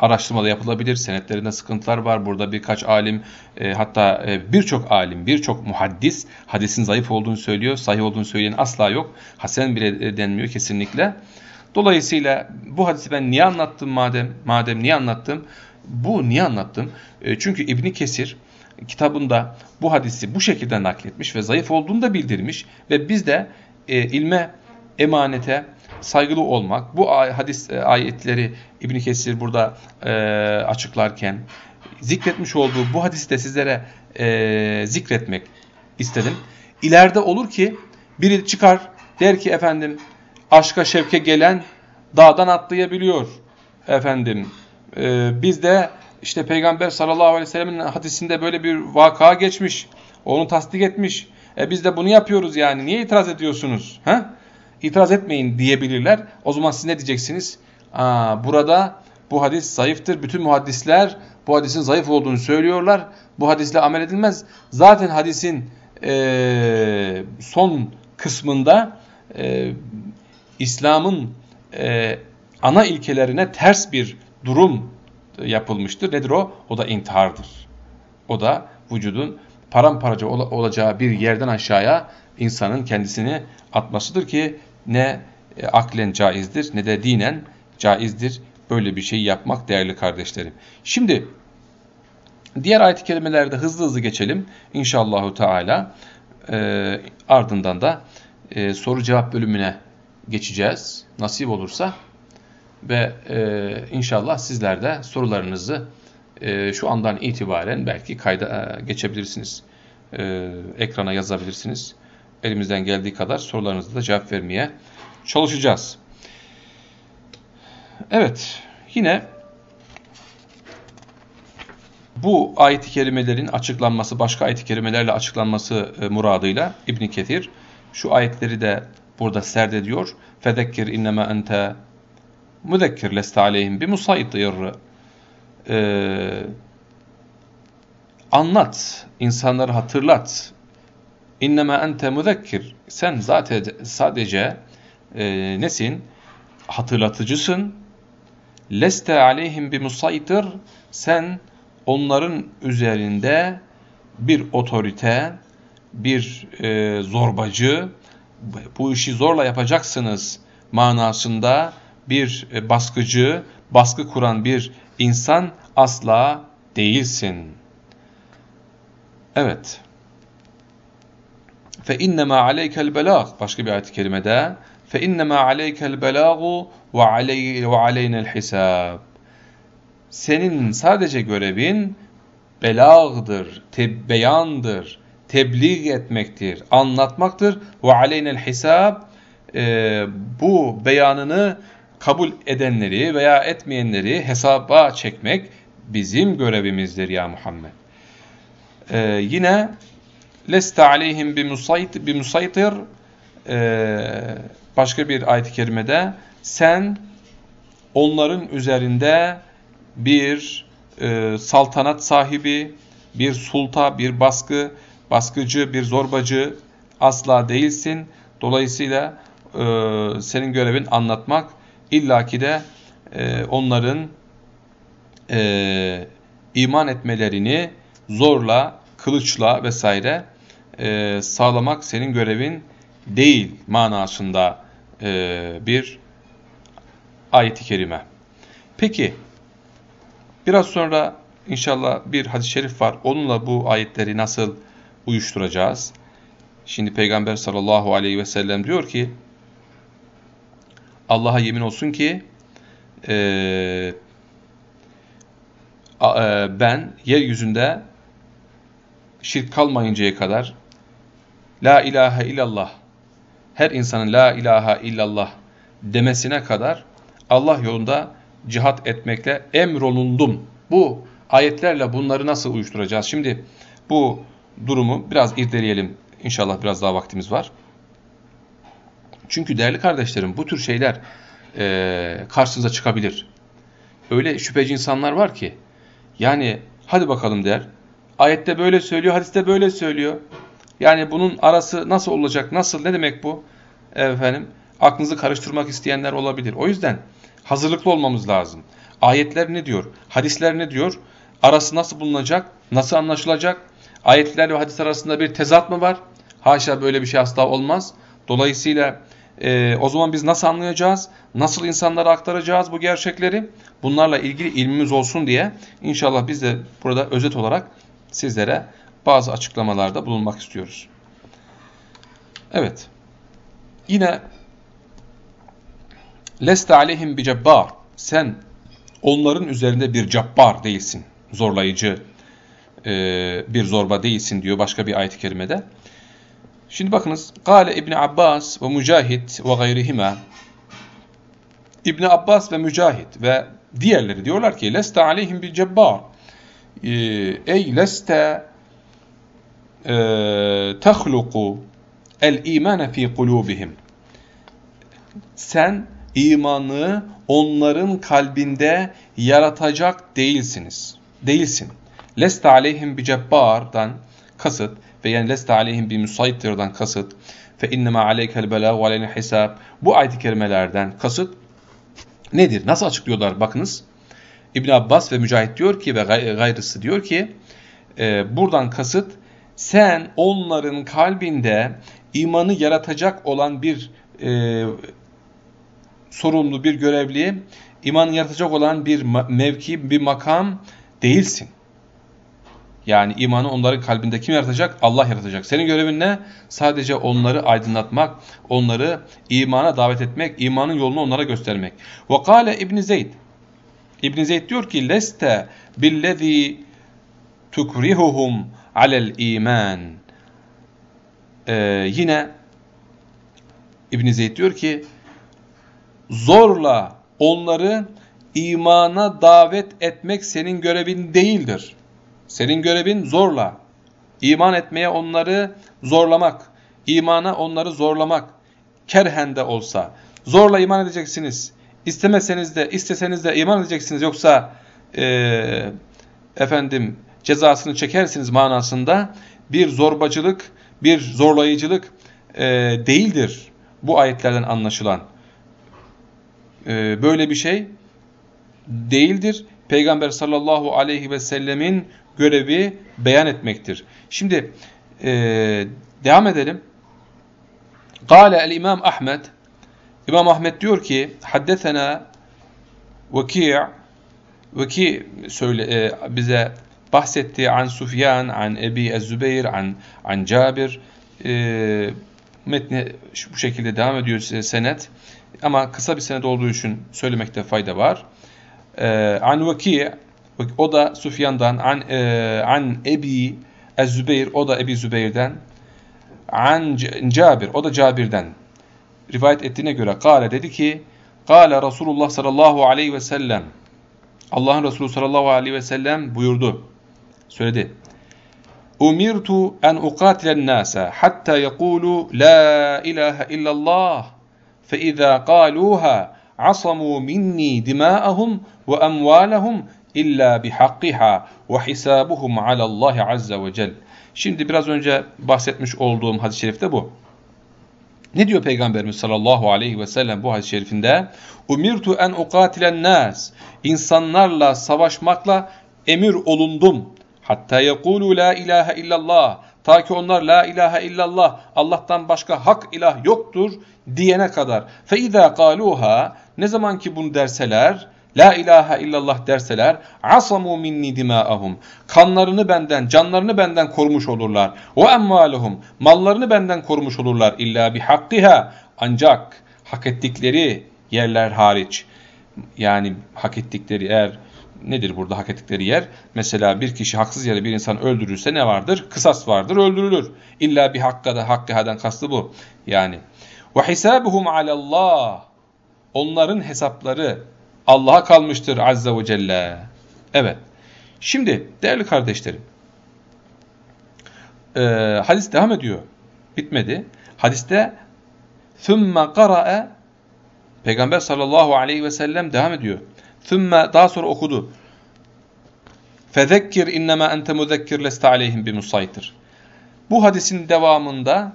araştırmada yapılabilir. Senetlerinde sıkıntılar var. Burada birkaç alim e, hatta e, birçok alim, birçok muhaddis hadisin zayıf olduğunu söylüyor. Sahih olduğunu söyleyen asla yok. Hasen bile denmiyor kesinlikle. Dolayısıyla bu hadisi ben niye anlattım madem? Madem niye anlattım? Bu niye anlattım? E, çünkü İbni Kesir kitabında bu hadisi bu şekilde nakletmiş ve zayıf olduğunu da bildirmiş ve biz de e, ilme, emanete saygılı olmak, bu hadis e, ayetleri İbn Kesir burada e, açıklarken zikretmiş olduğu bu hadisi de sizlere e, zikretmek istedim. İleride olur ki biri çıkar der ki efendim aşka şevke gelen dağdan atlayabiliyor efendim. E, biz de işte Peygamber sallallahu aleyhi ve sellemin hadisinde böyle bir vaka geçmiş. Onu tasdik etmiş. E biz de bunu yapıyoruz yani. Niye itiraz ediyorsunuz? Ha? İtiraz etmeyin diyebilirler. O zaman siz ne diyeceksiniz? Aa, burada bu hadis zayıftır. Bütün muhaddisler bu hadisin zayıf olduğunu söylüyorlar. Bu hadisle amel edilmez. Zaten hadisin e, son kısmında e, İslam'ın e, ana ilkelerine ters bir durum yapılmıştır. Nedir o? O da intihardır. O da vücudun paramparça ol olacağı bir yerden aşağıya insanın kendisini atmasıdır ki ne e, aklen caizdir ne de dinen caizdir. Böyle bir şey yapmak değerli kardeşlerim. Şimdi diğer ayet-i kerimelerde hızlı hızlı geçelim. İnşallahu Teala e, ardından da e, soru cevap bölümüne geçeceğiz. Nasip olursa ve e, inşallah sizler de sorularınızı e, şu andan itibaren belki kayda e, geçebilirsiniz. E, ekrana yazabilirsiniz. Elimizden geldiği kadar sorularınızı da cevap vermeye çalışacağız. Evet, yine bu ayet-i kerimelerin açıklanması, başka ayet-i kerimelerle açıklanması e, muradıyla İbn Ketir şu ayetleri de burada serdediyor. Fedekkir innema ente müzekkir leste aleyhim bi musaytir. Ee, anlat, insanları hatırlat. İnnema ente müzekkir. Sen zaten sadece e, nesin? Hatırlatıcısın. Leste aleyhim bi musaytir. Sen onların üzerinde bir otorite, bir e, zorbacı, bu işi zorla yapacaksınız manasında bir e, baskıcı, baskı kuran bir insan asla değilsin. Evet. Fe innema aleykel belag başka bir ayet-i kerimede fe innema aleykel belagu ve aley ve aleynel hisab. Senin sadece görevin belagdır, te beyandır, tebliğ etmektir, anlatmaktır. Ve aleynel hisab e, bu beyanını kabul edenleri veya etmeyenleri hesaba çekmek bizim görevimizdir ya Muhammed. Ee, yine leste aleyhim bi musaytir ee, başka bir ayet-i kerimede sen onların üzerinde bir e, saltanat sahibi, bir sulta, bir baskı, baskıcı, bir zorbacı asla değilsin. Dolayısıyla e, senin görevin anlatmak, illaki de e, onların e, iman etmelerini zorla, kılıçla vesaire e, sağlamak senin görevin değil manasında e, bir ayet-i kerime. Peki, biraz sonra inşallah bir hadis-i şerif var. Onunla bu ayetleri nasıl uyuşturacağız? Şimdi Peygamber sallallahu aleyhi ve sellem diyor ki, Allah'a yemin olsun ki e, e, ben yeryüzünde şirk kalmayıncaya kadar La ilahe illallah her insanın La ilahe illallah demesine kadar Allah yolunda cihat etmekle emrolundum. Bu ayetlerle bunları nasıl uyuşturacağız? Şimdi bu durumu biraz irdeleyelim. İnşallah biraz daha vaktimiz var. Çünkü değerli kardeşlerim bu tür şeyler e, karşınıza çıkabilir. Öyle şüpheci insanlar var ki yani hadi bakalım der. Ayette böyle söylüyor, hadiste böyle söylüyor. Yani bunun arası nasıl olacak, nasıl, ne demek bu? Efendim, aklınızı karıştırmak isteyenler olabilir. O yüzden hazırlıklı olmamız lazım. Ayetler ne diyor, hadisler ne diyor, arası nasıl bulunacak, nasıl anlaşılacak? Ayetler ve hadis arasında bir tezat mı var? Haşa böyle bir şey asla olmaz. Dolayısıyla e, o zaman biz nasıl anlayacağız? Nasıl insanlara aktaracağız bu gerçekleri? Bunlarla ilgili ilmimiz olsun diye inşallah biz de burada özet olarak sizlere bazı açıklamalarda bulunmak istiyoruz. Evet. Yine Leste aleyhim bi cebbar. Sen onların üzerinde bir cabbar değilsin. Zorlayıcı e, bir zorba değilsin diyor başka bir ayet-i kerimede. Şimdi bakınız. Kale İbn Abbas ve Mücahit ve gayrihima. İbn Abbas ve Mücahit ve diğerleri diyorlar ki leste aleyhim bil cebbar. Ee, ey leste e, tehluku el imane fi kulubihim. Sen imanı onların kalbinde yaratacak değilsiniz. değilsin. Leste aleyhim bi cebbardan kasıt ve yani leste aleyhim bi musaytirdan kasıt fe innema aleykel belâ ve aleyne hesab bu ayet-i kerimelerden kasıt nedir? Nasıl açıklıyorlar? Bakınız. İbn Abbas ve Mücahit diyor ki ve gayrısı diyor ki e, buradan kasıt sen onların kalbinde imanı yaratacak olan bir e, sorumlu bir görevli, imanı yaratacak olan bir mevki, bir makam değilsin. Yani imanı onların kalbinde kim yaratacak? Allah yaratacak. Senin görevin ne? Sadece onları aydınlatmak, onları imana davet etmek, imanın yolunu onlara göstermek. Ve kâle İbn Zeyd. İbn Zeyd diyor ki: "Leste billezî tukrihuhum alel iman. Ee, yine İbn Zeyd diyor ki zorla onları imana davet etmek senin görevin değildir. Senin görevin zorla iman etmeye onları zorlamak, imana onları zorlamak, kerhen de olsa zorla iman edeceksiniz. İstemeseniz de, isteseniz de iman edeceksiniz. Yoksa e, efendim cezasını çekersiniz manasında bir zorbacılık, bir zorlayıcılık e, değildir bu ayetlerden anlaşılan. E, böyle bir şey değildir. Peygamber sallallahu aleyhi ve sellemin görevi beyan etmektir. Şimdi e, devam edelim. Kale el-İmam Ahmed İmam Ahmed diyor ki haddesena Vaki' Vaki söyle e, bize bahsetti an Sufyan an Ebi Ez-Zübeyir an an Cabir e, metni bu şekilde devam ediyor senet ama kısa bir senet olduğu için söylemekte fayda var. E, an Vaki o da Sufyan'dan an e, an Ebi Ez-Zübeyir o da Ebi Zübeyir'den an Cabir o da Cabir'den rivayet ettiğine göre kâle dedi ki Kâle Resulullah sallallahu aleyhi ve sellem Allah'ın Resulü sallallahu aleyhi ve sellem buyurdu. Söyledi. Umirtu en uqatilen nase hatta yekulu la ilahe illallah fe izâ kâlûhâ asamû minni dimâ'ahum ve emvâlehum illa bihakkiha ve hisabuhum alallahi azze ve cel. Şimdi biraz önce bahsetmiş olduğum hadis-i şerifte bu. Ne diyor Peygamberimiz sallallahu aleyhi ve sellem bu hadis-i şerifinde? Umirtu en uqatilen nas. İnsanlarla savaşmakla emir olundum. Hatta yekulu la ilahe illallah. Ta ki onlar la ilahe illallah Allah'tan başka hak ilah yoktur diyene kadar. Fe izâ kâlûhâ ne zaman ki bunu derseler La ilahe illallah derseler asamu minni dima'ahum. Kanlarını benden, canlarını benden korumuş olurlar. Ve emvaluhum. Mallarını benden korumuş olurlar illa bi hakkiha. Ancak hak ettikleri yerler hariç. Yani hak ettikleri yer nedir burada hak ettikleri yer? Mesela bir kişi haksız yere bir insan öldürürse ne vardır? Kısas vardır, öldürülür. İlla bir hakka da hakkahadan kastı bu. Yani ve hisabuhum alallah. Onların hesapları Allah'a kalmıştır Azze ve Celle. Evet. Şimdi değerli kardeşlerim. E, hadis devam ediyor. Bitmedi. Hadiste ثُمَّ قَرَأَ Peygamber sallallahu aleyhi ve sellem devam ediyor. Thumma daha sonra okudu. Fezekkir innema ente muzekkir leste aleyhim bimusaytir. Bu hadisin devamında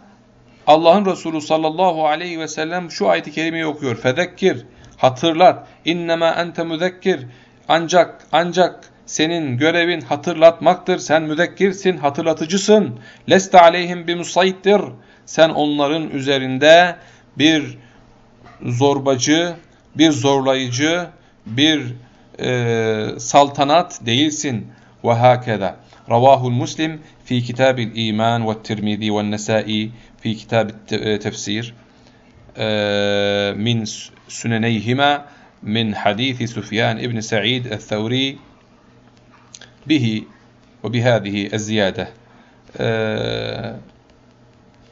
Allah'ın Resulü sallallahu aleyhi ve sellem şu ayeti kerimeyi okuyor. Fezekkir, hatırlat, innema ente müzekkir, ancak, ancak senin görevin hatırlatmaktır, sen müzekkirsin, hatırlatıcısın. Leste aleyhim bimusayttir. Sen onların üzerinde bir zorbacı, bir zorlayıcı, bir e, saltanat değilsin. Ve hakeda. Ravahul Muslim fi kitabil iman ve tirmizi ve nesai fi kitab tefsir min سننيهما من حديث سفيان ابن سعيد الثوري به وبهذه الزيادة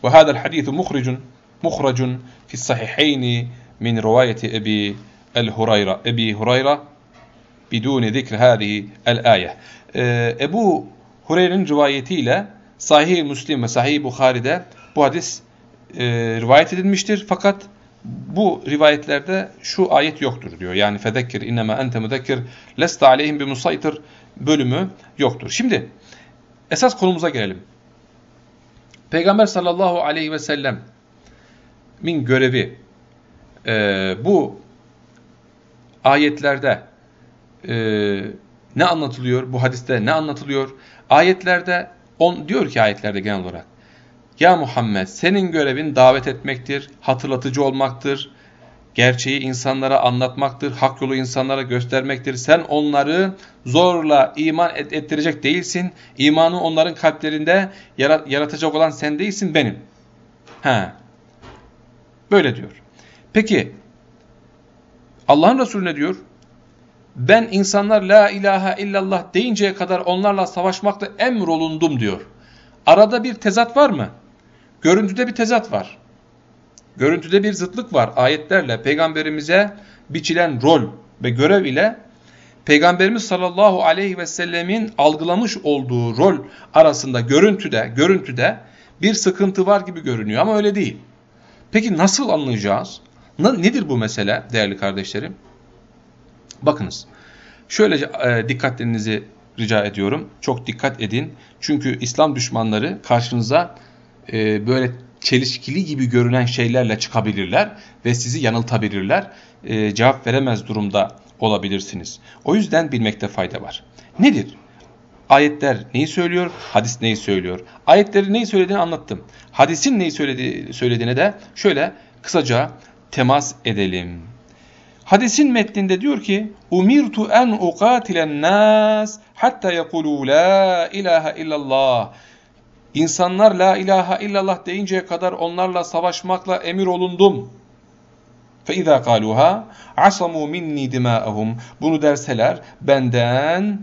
وهذا الحديث مخرج مخرج في الصحيحين من رواية أبي El Hurayra, Ebi Hurayra biduni zikr hadihi el ayet. Ee, Ebu Hureyre'nin rivayetiyle Sahih-i Müslim ve Sahih-i Bukhari'de bu hadis e, rivayet edilmiştir. Fakat bu rivayetlerde şu ayet yoktur diyor. Yani fedekkir innema ente müdekkir leste aleyhim bi musaytir bölümü yoktur. Şimdi esas konumuza gelelim. Peygamber sallallahu aleyhi ve sellem min görevi e, bu ayetlerde e, ne anlatılıyor? Bu hadiste ne anlatılıyor? Ayetlerde on diyor ki ayetlerde genel olarak ya Muhammed senin görevin davet etmektir, hatırlatıcı olmaktır, gerçeği insanlara anlatmaktır, hak yolu insanlara göstermektir. Sen onları zorla iman et ettirecek değilsin. İmanı onların kalplerinde yaratacak olan sen değilsin, benim. He. Böyle diyor. Peki Allah'ın Resulü ne diyor? Ben insanlar la ilahe illallah deyinceye kadar onlarla savaşmakla emrolundum diyor. Arada bir tezat var mı? Görüntüde bir tezat var. Görüntüde bir zıtlık var ayetlerle peygamberimize biçilen rol ve görev ile Peygamberimiz sallallahu aleyhi ve sellemin algılamış olduğu rol arasında görüntüde, görüntüde bir sıkıntı var gibi görünüyor ama öyle değil. Peki nasıl anlayacağız? Nedir bu mesele değerli kardeşlerim? Bakınız, şöylece e, dikkatlerinizi rica ediyorum. Çok dikkat edin. Çünkü İslam düşmanları karşınıza e, böyle çelişkili gibi görünen şeylerle çıkabilirler ve sizi yanıltabilirler. E, cevap veremez durumda olabilirsiniz. O yüzden bilmekte fayda var. Nedir? Ayetler neyi söylüyor? Hadis neyi söylüyor? Ayetleri neyi söylediğini anlattım. Hadisin neyi söylediği, söylediğine de şöyle kısaca temas edelim. Hadisin metninde diyor ki: "Umirtu en uqatilen nas hatta yekulu la ilahe illallah." İnsanlar la ilahe illallah deyinceye kadar onlarla savaşmakla emir olundum. فَاِذَا قَالُوهَا عَصَمُوا مِنِّي دِمَاءَهُمْ Bunu derseler benden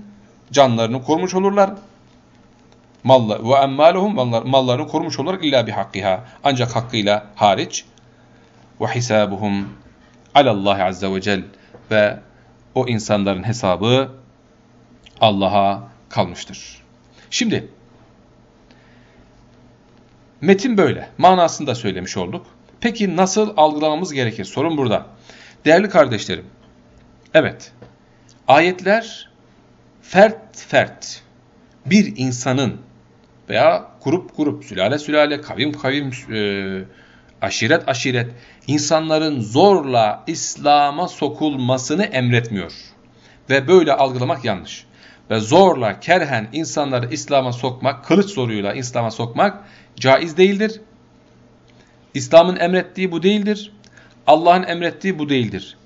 canlarını korumuş olurlar. Malla ve emmaluhum mallarını korumuş olurlar illa bi hakkiha. Ancak hakkıyla hariç. ve hisabuhum alallahi azze ve cel ve o insanların hesabı Allah'a kalmıştır. Şimdi Metin böyle. Manasını da söylemiş olduk. Peki nasıl algılamamız gerekir? Sorun burada. Değerli kardeşlerim, evet, ayetler fert fert bir insanın veya grup grup, sülale sülale, kavim kavim, e, aşiret aşiret insanların zorla İslam'a sokulmasını emretmiyor. Ve böyle algılamak yanlış. Ve zorla, kerhen insanları İslam'a sokmak, kılıç zoruyla İslam'a sokmak caiz değildir. İslam'ın emrettiği bu değildir. Allah'ın emrettiği bu değildir.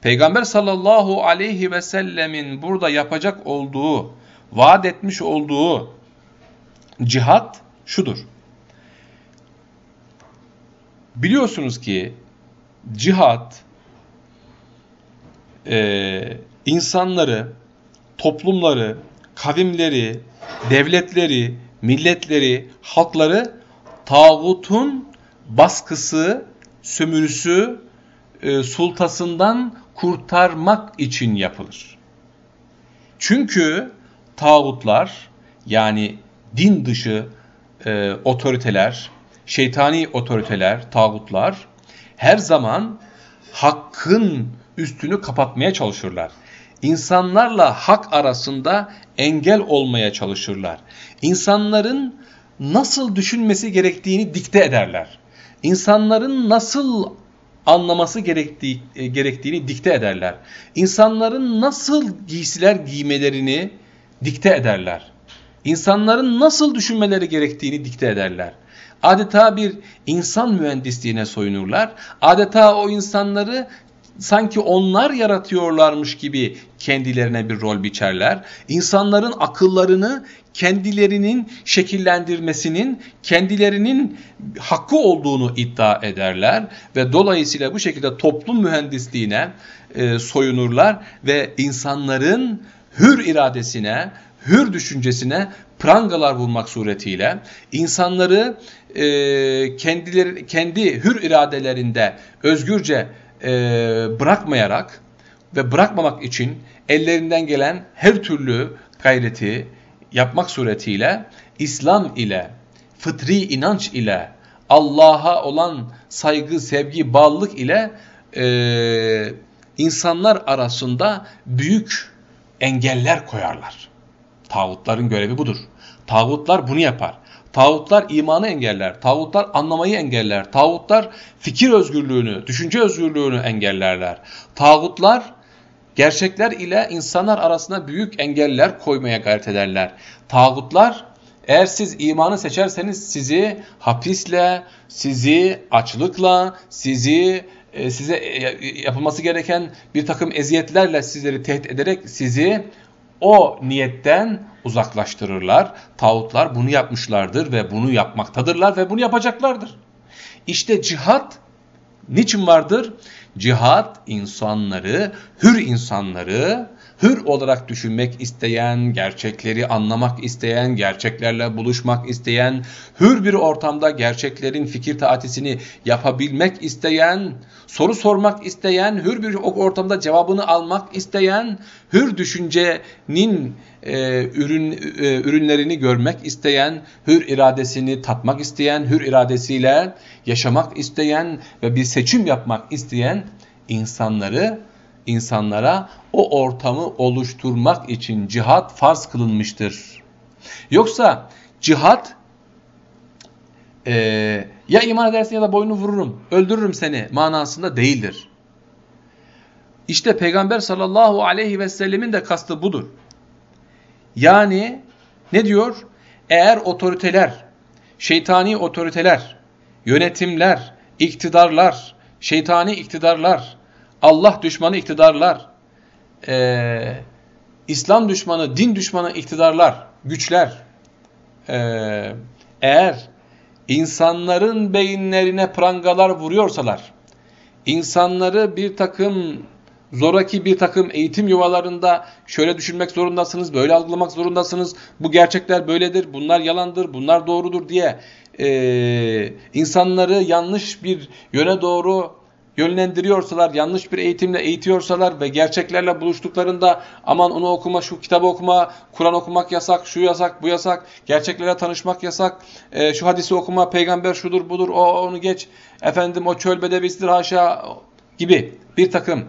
Peygamber sallallahu aleyhi ve sellemin burada yapacak olduğu, vaat etmiş olduğu cihat şudur. Biliyorsunuz ki cihat e, insanları, toplumları, kavimleri, devletleri, milletleri, halkları tağutun baskısı, sömürüsü, e, sultasından kurtarmak için yapılır. Çünkü tağutlar yani din dışı e, otoriteler, şeytani otoriteler, tağutlar her zaman hakkın üstünü kapatmaya çalışırlar. İnsanlarla hak arasında engel olmaya çalışırlar. İnsanların nasıl düşünmesi gerektiğini dikte ederler. İnsanların nasıl anlaması gerektiği, e, gerektiğini dikte ederler. İnsanların nasıl giysiler giymelerini dikte ederler. İnsanların nasıl düşünmeleri gerektiğini dikte ederler. Adeta bir insan mühendisliğine soyunurlar. Adeta o insanları sanki onlar yaratıyorlarmış gibi kendilerine bir rol biçerler. İnsanların akıllarını kendilerinin şekillendirmesinin kendilerinin hakkı olduğunu iddia ederler ve dolayısıyla bu şekilde toplum mühendisliğine e, soyunurlar ve insanların hür iradesine, hür düşüncesine prangalar vurmak suretiyle insanları e, kendileri kendi hür iradelerinde özgürce e, bırakmayarak ve bırakmamak için ellerinden gelen her türlü gayreti yapmak suretiyle İslam ile, fıtri inanç ile, Allah'a olan saygı, sevgi, bağlılık ile e, insanlar arasında büyük engeller koyarlar. Tağutların görevi budur. Tağutlar bunu yapar. Tağutlar imanı engeller. Tağutlar anlamayı engeller. Tağutlar fikir özgürlüğünü, düşünce özgürlüğünü engellerler. Tağutlar gerçekler ile insanlar arasında büyük engeller koymaya gayret ederler. Tağutlar eğer siz imanı seçerseniz sizi hapisle, sizi açlıkla, sizi e, size e, yapılması gereken bir takım eziyetlerle sizleri tehdit ederek sizi o niyetten uzaklaştırırlar. Tağutlar bunu yapmışlardır ve bunu yapmaktadırlar ve bunu yapacaklardır. İşte cihat niçin vardır? Cihat insanları, hür insanları hür olarak düşünmek isteyen, gerçekleri anlamak isteyen, gerçeklerle buluşmak isteyen, hür bir ortamda gerçeklerin fikir taatisini yapabilmek isteyen, soru sormak isteyen, hür bir ortamda cevabını almak isteyen, hür düşüncenin e, ürün e, ürünlerini görmek isteyen, hür iradesini tatmak isteyen, hür iradesiyle yaşamak isteyen ve bir seçim yapmak isteyen insanları insanlara o ortamı oluşturmak için cihat farz kılınmıştır. Yoksa cihat e, ya iman edersin ya da boynu vururum, öldürürüm seni manasında değildir. İşte Peygamber sallallahu aleyhi ve sellemin de kastı budur. Yani ne diyor? Eğer otoriteler, şeytani otoriteler, yönetimler, iktidarlar, şeytani iktidarlar, Allah düşmanı iktidarlar, e, İslam düşmanı, din düşmanı iktidarlar, güçler. E, eğer insanların beyinlerine prangalar vuruyorsalar, insanları bir takım zoraki bir takım eğitim yuvalarında şöyle düşünmek zorundasınız, böyle algılamak zorundasınız, bu gerçekler böyledir, bunlar yalandır, bunlar doğrudur diye e, insanları yanlış bir yöne doğru yönlendiriyorsalar, yanlış bir eğitimle eğitiyorsalar ve gerçeklerle buluştuklarında aman onu okuma, şu kitabı okuma, Kur'an okumak yasak, şu yasak, bu yasak, gerçeklere tanışmak yasak, e, şu hadisi okuma, peygamber şudur budur, o onu geç, efendim o çöl bedevisidir haşa gibi bir takım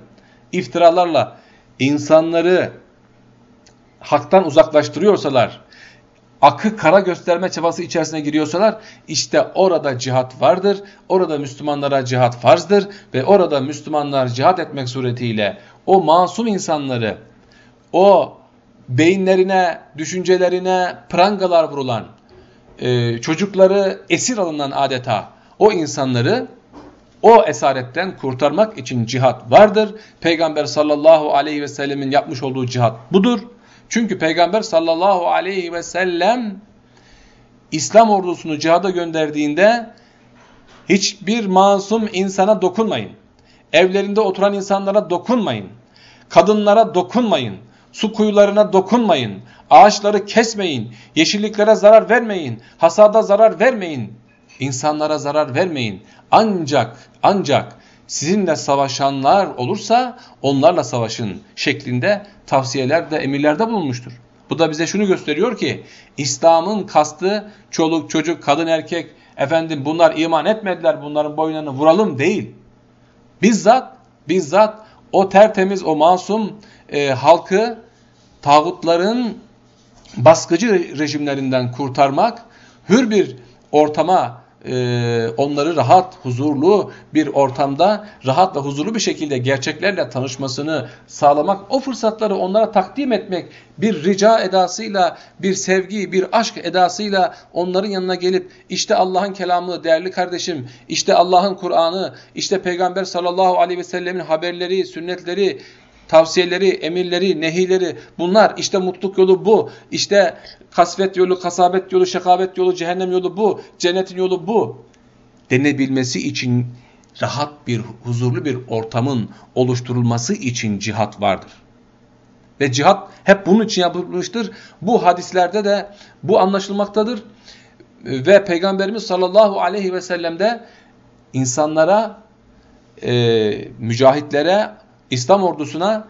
iftiralarla insanları haktan uzaklaştırıyorsalar, akı kara gösterme çabası içerisine giriyorsalar işte orada cihat vardır. Orada Müslümanlara cihat farzdır ve orada Müslümanlar cihat etmek suretiyle o masum insanları o beyinlerine, düşüncelerine prangalar vurulan, e, çocukları esir alınan adeta o insanları o esaretten kurtarmak için cihat vardır. Peygamber sallallahu aleyhi ve sellemin yapmış olduğu cihat budur. Çünkü Peygamber sallallahu aleyhi ve sellem İslam ordusunu cihada gönderdiğinde hiçbir masum insana dokunmayın. Evlerinde oturan insanlara dokunmayın. Kadınlara dokunmayın. Su kuyularına dokunmayın. Ağaçları kesmeyin. Yeşilliklere zarar vermeyin. Hasada zarar vermeyin. İnsanlara zarar vermeyin. Ancak ancak sizinle savaşanlar olursa onlarla savaşın şeklinde tavsiyelerde, emirlerde bulunmuştur. Bu da bize şunu gösteriyor ki İslam'ın kastı çoluk, çocuk, kadın, erkek efendim bunlar iman etmediler bunların boynunu vuralım değil. Bizzat bizzat o tertemiz o masum e, halkı tağutların baskıcı rejimlerinden kurtarmak, hür bir ortama e, onları rahat, huzurlu bir ortamda rahat ve huzurlu bir şekilde gerçeklerle tanışmasını sağlamak, o fırsatları onlara takdim etmek, bir rica edasıyla, bir sevgi, bir aşk edasıyla onların yanına gelip işte Allah'ın kelamı değerli kardeşim, işte Allah'ın Kur'an'ı, işte Peygamber sallallahu aleyhi ve sellemin haberleri, sünnetleri, tavsiyeleri, emirleri, nehileri bunlar işte mutluluk yolu bu. İşte kasvet yolu, kasabet yolu, şekabet yolu, cehennem yolu bu. Cennetin yolu bu. Denebilmesi için rahat bir, huzurlu bir ortamın oluşturulması için cihat vardır. Ve cihat hep bunun için yapılmıştır. Bu hadislerde de bu anlaşılmaktadır. Ve Peygamberimiz sallallahu aleyhi ve sellem'de insanlara, e, mücahitlere İslam ordusuna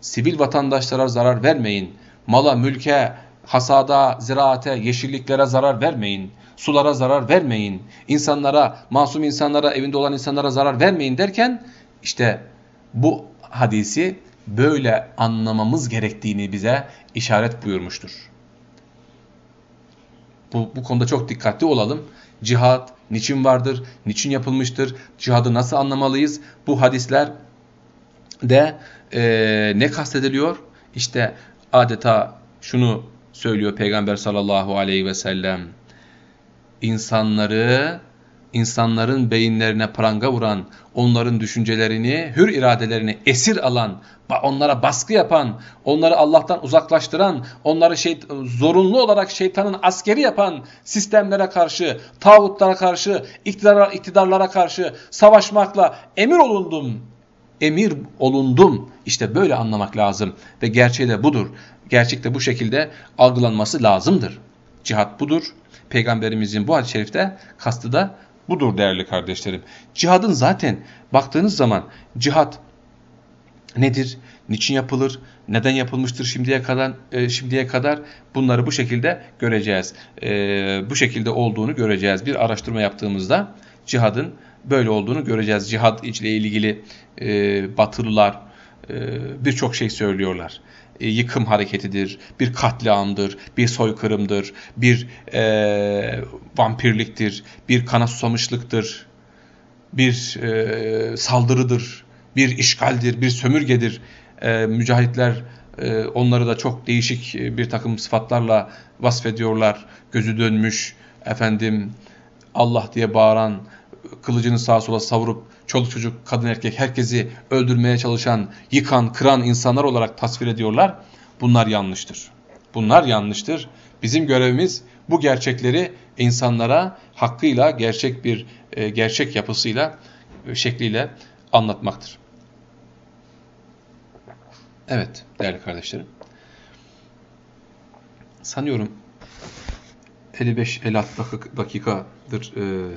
sivil vatandaşlara zarar vermeyin, mala, mülke, hasada, ziraate, yeşilliklere zarar vermeyin. Sulara zarar vermeyin. İnsanlara, masum insanlara, evinde olan insanlara zarar vermeyin derken işte bu hadisi böyle anlamamız gerektiğini bize işaret buyurmuştur. Bu, bu konuda çok dikkatli olalım. Cihad niçin vardır, niçin yapılmıştır, cihadı nasıl anlamalıyız? Bu hadisler de e, ne kastediliyor? İşte adeta şunu söylüyor Peygamber sallallahu aleyhi ve sellem. İnsanları, insanların beyinlerine pranga vuran, onların düşüncelerini, hür iradelerini esir alan, onlara baskı yapan, onları Allah'tan uzaklaştıran, onları şey, zorunlu olarak şeytanın askeri yapan sistemlere karşı, tağutlara karşı, iktidar, iktidarlara karşı savaşmakla emir olundum. Emir olundum. İşte böyle anlamak lazım ve gerçeği de budur. Gerçek de bu şekilde algılanması lazımdır. Cihat budur. Peygamberimizin bu hadis-i şerifte kastı da budur değerli kardeşlerim. Cihadın zaten baktığınız zaman cihat nedir? Niçin yapılır? Neden yapılmıştır şimdiye kadar? E, şimdiye kadar bunları bu şekilde göreceğiz. E, bu şekilde olduğunu göreceğiz. Bir araştırma yaptığımızda cihadın böyle olduğunu göreceğiz. Cihad ile ilgili e, Batılılar e, birçok şey söylüyorlar. E, yıkım hareketidir, bir katliamdır, bir soykırımdır, bir e, vampirliktir, bir kana susamışlıktır, bir e, saldırıdır, bir işgaldir, bir sömürgedir. E, mücahitler e, onları da çok değişik e, bir takım sıfatlarla vasfediyorlar. Gözü dönmüş, efendim Allah diye bağıran, kılıcını sağa sola savurup çoluk çocuk, kadın erkek herkesi öldürmeye çalışan, yıkan, kıran insanlar olarak tasvir ediyorlar. Bunlar yanlıştır. Bunlar yanlıştır. Bizim görevimiz bu gerçekleri insanlara hakkıyla, gerçek bir e, gerçek yapısıyla, e, şekliyle anlatmaktır. Evet değerli kardeşlerim. Sanıyorum 55-56 dakikadır e,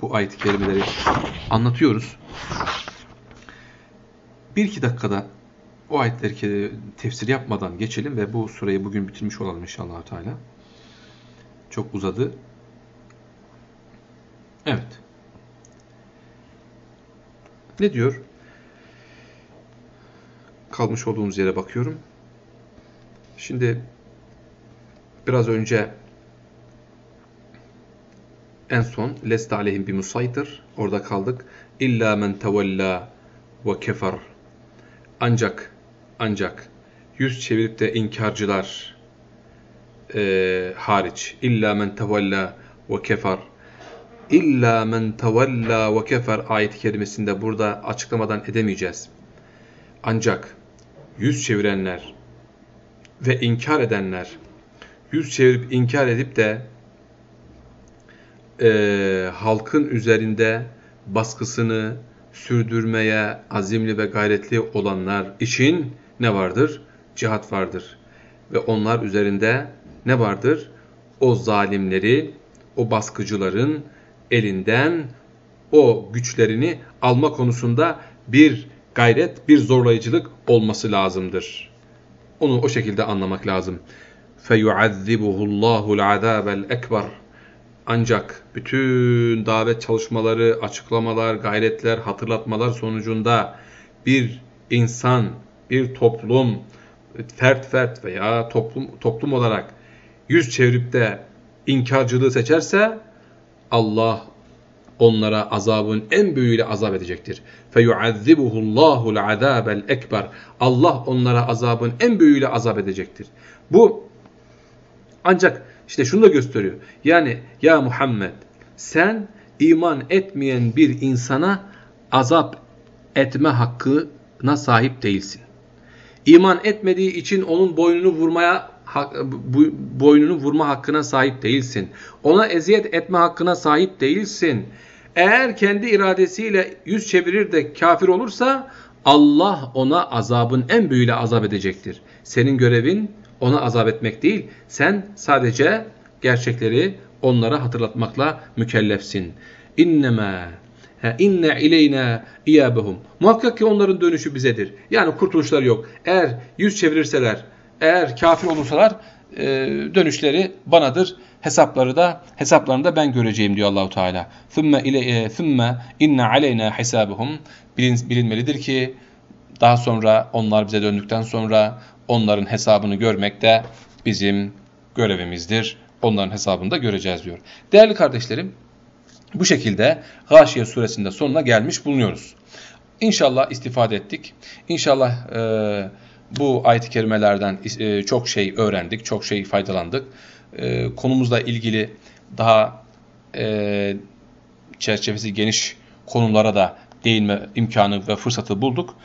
bu ayet-i kerimeleri anlatıyoruz. Bir iki dakikada o ayetleri tefsir yapmadan geçelim ve bu sureyi bugün bitirmiş olalım inşallah Teala. Çok uzadı. Evet. Ne diyor? Kalmış olduğumuz yere bakıyorum. Şimdi biraz önce en son leste aleyhim bir musaytır. Orada kaldık. İlla men tevella ve kefer. Ancak ancak yüz çevirip de inkarcılar e, hariç. İlla men tevella ve kefer. İlla men tevella ve kefer ayet-i kerimesinde burada açıklamadan edemeyeceğiz. Ancak yüz çevirenler ve inkar edenler, yüz çevirip inkar edip de e, halkın üzerinde baskısını sürdürmeye azimli ve gayretli olanlar için ne vardır? Cihat vardır. Ve onlar üzerinde ne vardır? O zalimleri, o baskıcıların elinden o güçlerini alma konusunda bir gayret, bir zorlayıcılık olması lazımdır. Onu o şekilde anlamak lazım. فَيُعَذِّبُهُ اللّٰهُ الْعَذَابَ الْاَكْبَرِ ancak bütün davet çalışmaları, açıklamalar, gayretler, hatırlatmalar sonucunda bir insan, bir toplum, fert fert veya toplum, toplum olarak yüz çevirip de inkarcılığı seçerse Allah onlara azabın en büyüğüyle azap edecektir. فَيُعَذِّبُهُ اللّٰهُ الْعَذَابَ الْاَكْبَرِ Allah onlara azabın en büyüğüyle azap edecektir. Bu ancak işte şunu da gösteriyor. Yani ya Muhammed sen iman etmeyen bir insana azap etme hakkına sahip değilsin. İman etmediği için onun boynunu vurmaya boynunu vurma hakkına sahip değilsin. Ona eziyet etme hakkına sahip değilsin. Eğer kendi iradesiyle yüz çevirir de kafir olursa Allah ona azabın en büyüğüyle azap edecektir. Senin görevin ona azap etmek değil, sen sadece gerçekleri onlara hatırlatmakla mükellefsin. İnneme inne ileyna iyabehum. Muhakkak ki onların dönüşü bizedir. Yani kurtuluşları yok. Eğer yüz çevirirseler, eğer kafir olursalar e, dönüşleri banadır. Hesapları da hesaplarını da ben göreceğim diyor Allahu Teala. Thumma ile thumma inna aleyna hisabuhum Bilin, bilinmelidir ki daha sonra onlar bize döndükten sonra onların hesabını görmek de bizim görevimizdir. Onların hesabını da göreceğiz diyor. Değerli kardeşlerim bu şekilde Gâşiye suresinde sonuna gelmiş bulunuyoruz. İnşallah istifade ettik. İnşallah e, bu ayet-i kerimelerden e, çok şey öğrendik, çok şey faydalandık. E, konumuzla ilgili daha e, çerçevesi geniş konulara da değinme imkanı ve fırsatı bulduk.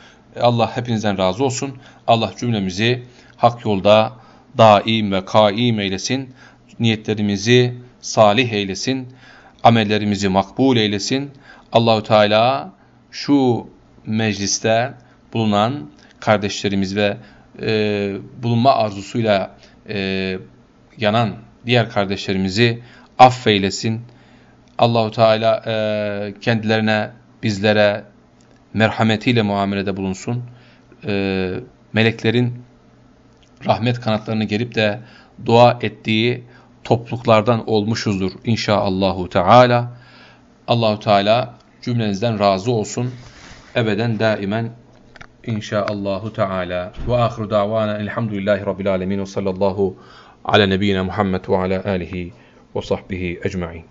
Allah hepinizden razı olsun. Allah cümlemizi hak yolda daim ve kaim eylesin. Niyetlerimizi salih eylesin. Amellerimizi makbul eylesin. Allahu Teala şu mecliste bulunan kardeşlerimiz ve e, bulunma arzusuyla e, yanan diğer kardeşlerimizi affeylesin. Allahu Teala e, kendilerine, bizlere merhametiyle muamelede bulunsun. E, meleklerin rahmet kanatlarını gerip de dua ettiği topluluklardan olmuşuzdur inşaallahu Teala. Allahu Teala cümlenizden razı olsun. Ebeden daimen inşaallahu Teala. Ve ahiru davana elhamdülillahi rabbil alemin ve sallallahu ala nebiyyina Muhammed ve ala alihi ve sahbihi ecmaîn.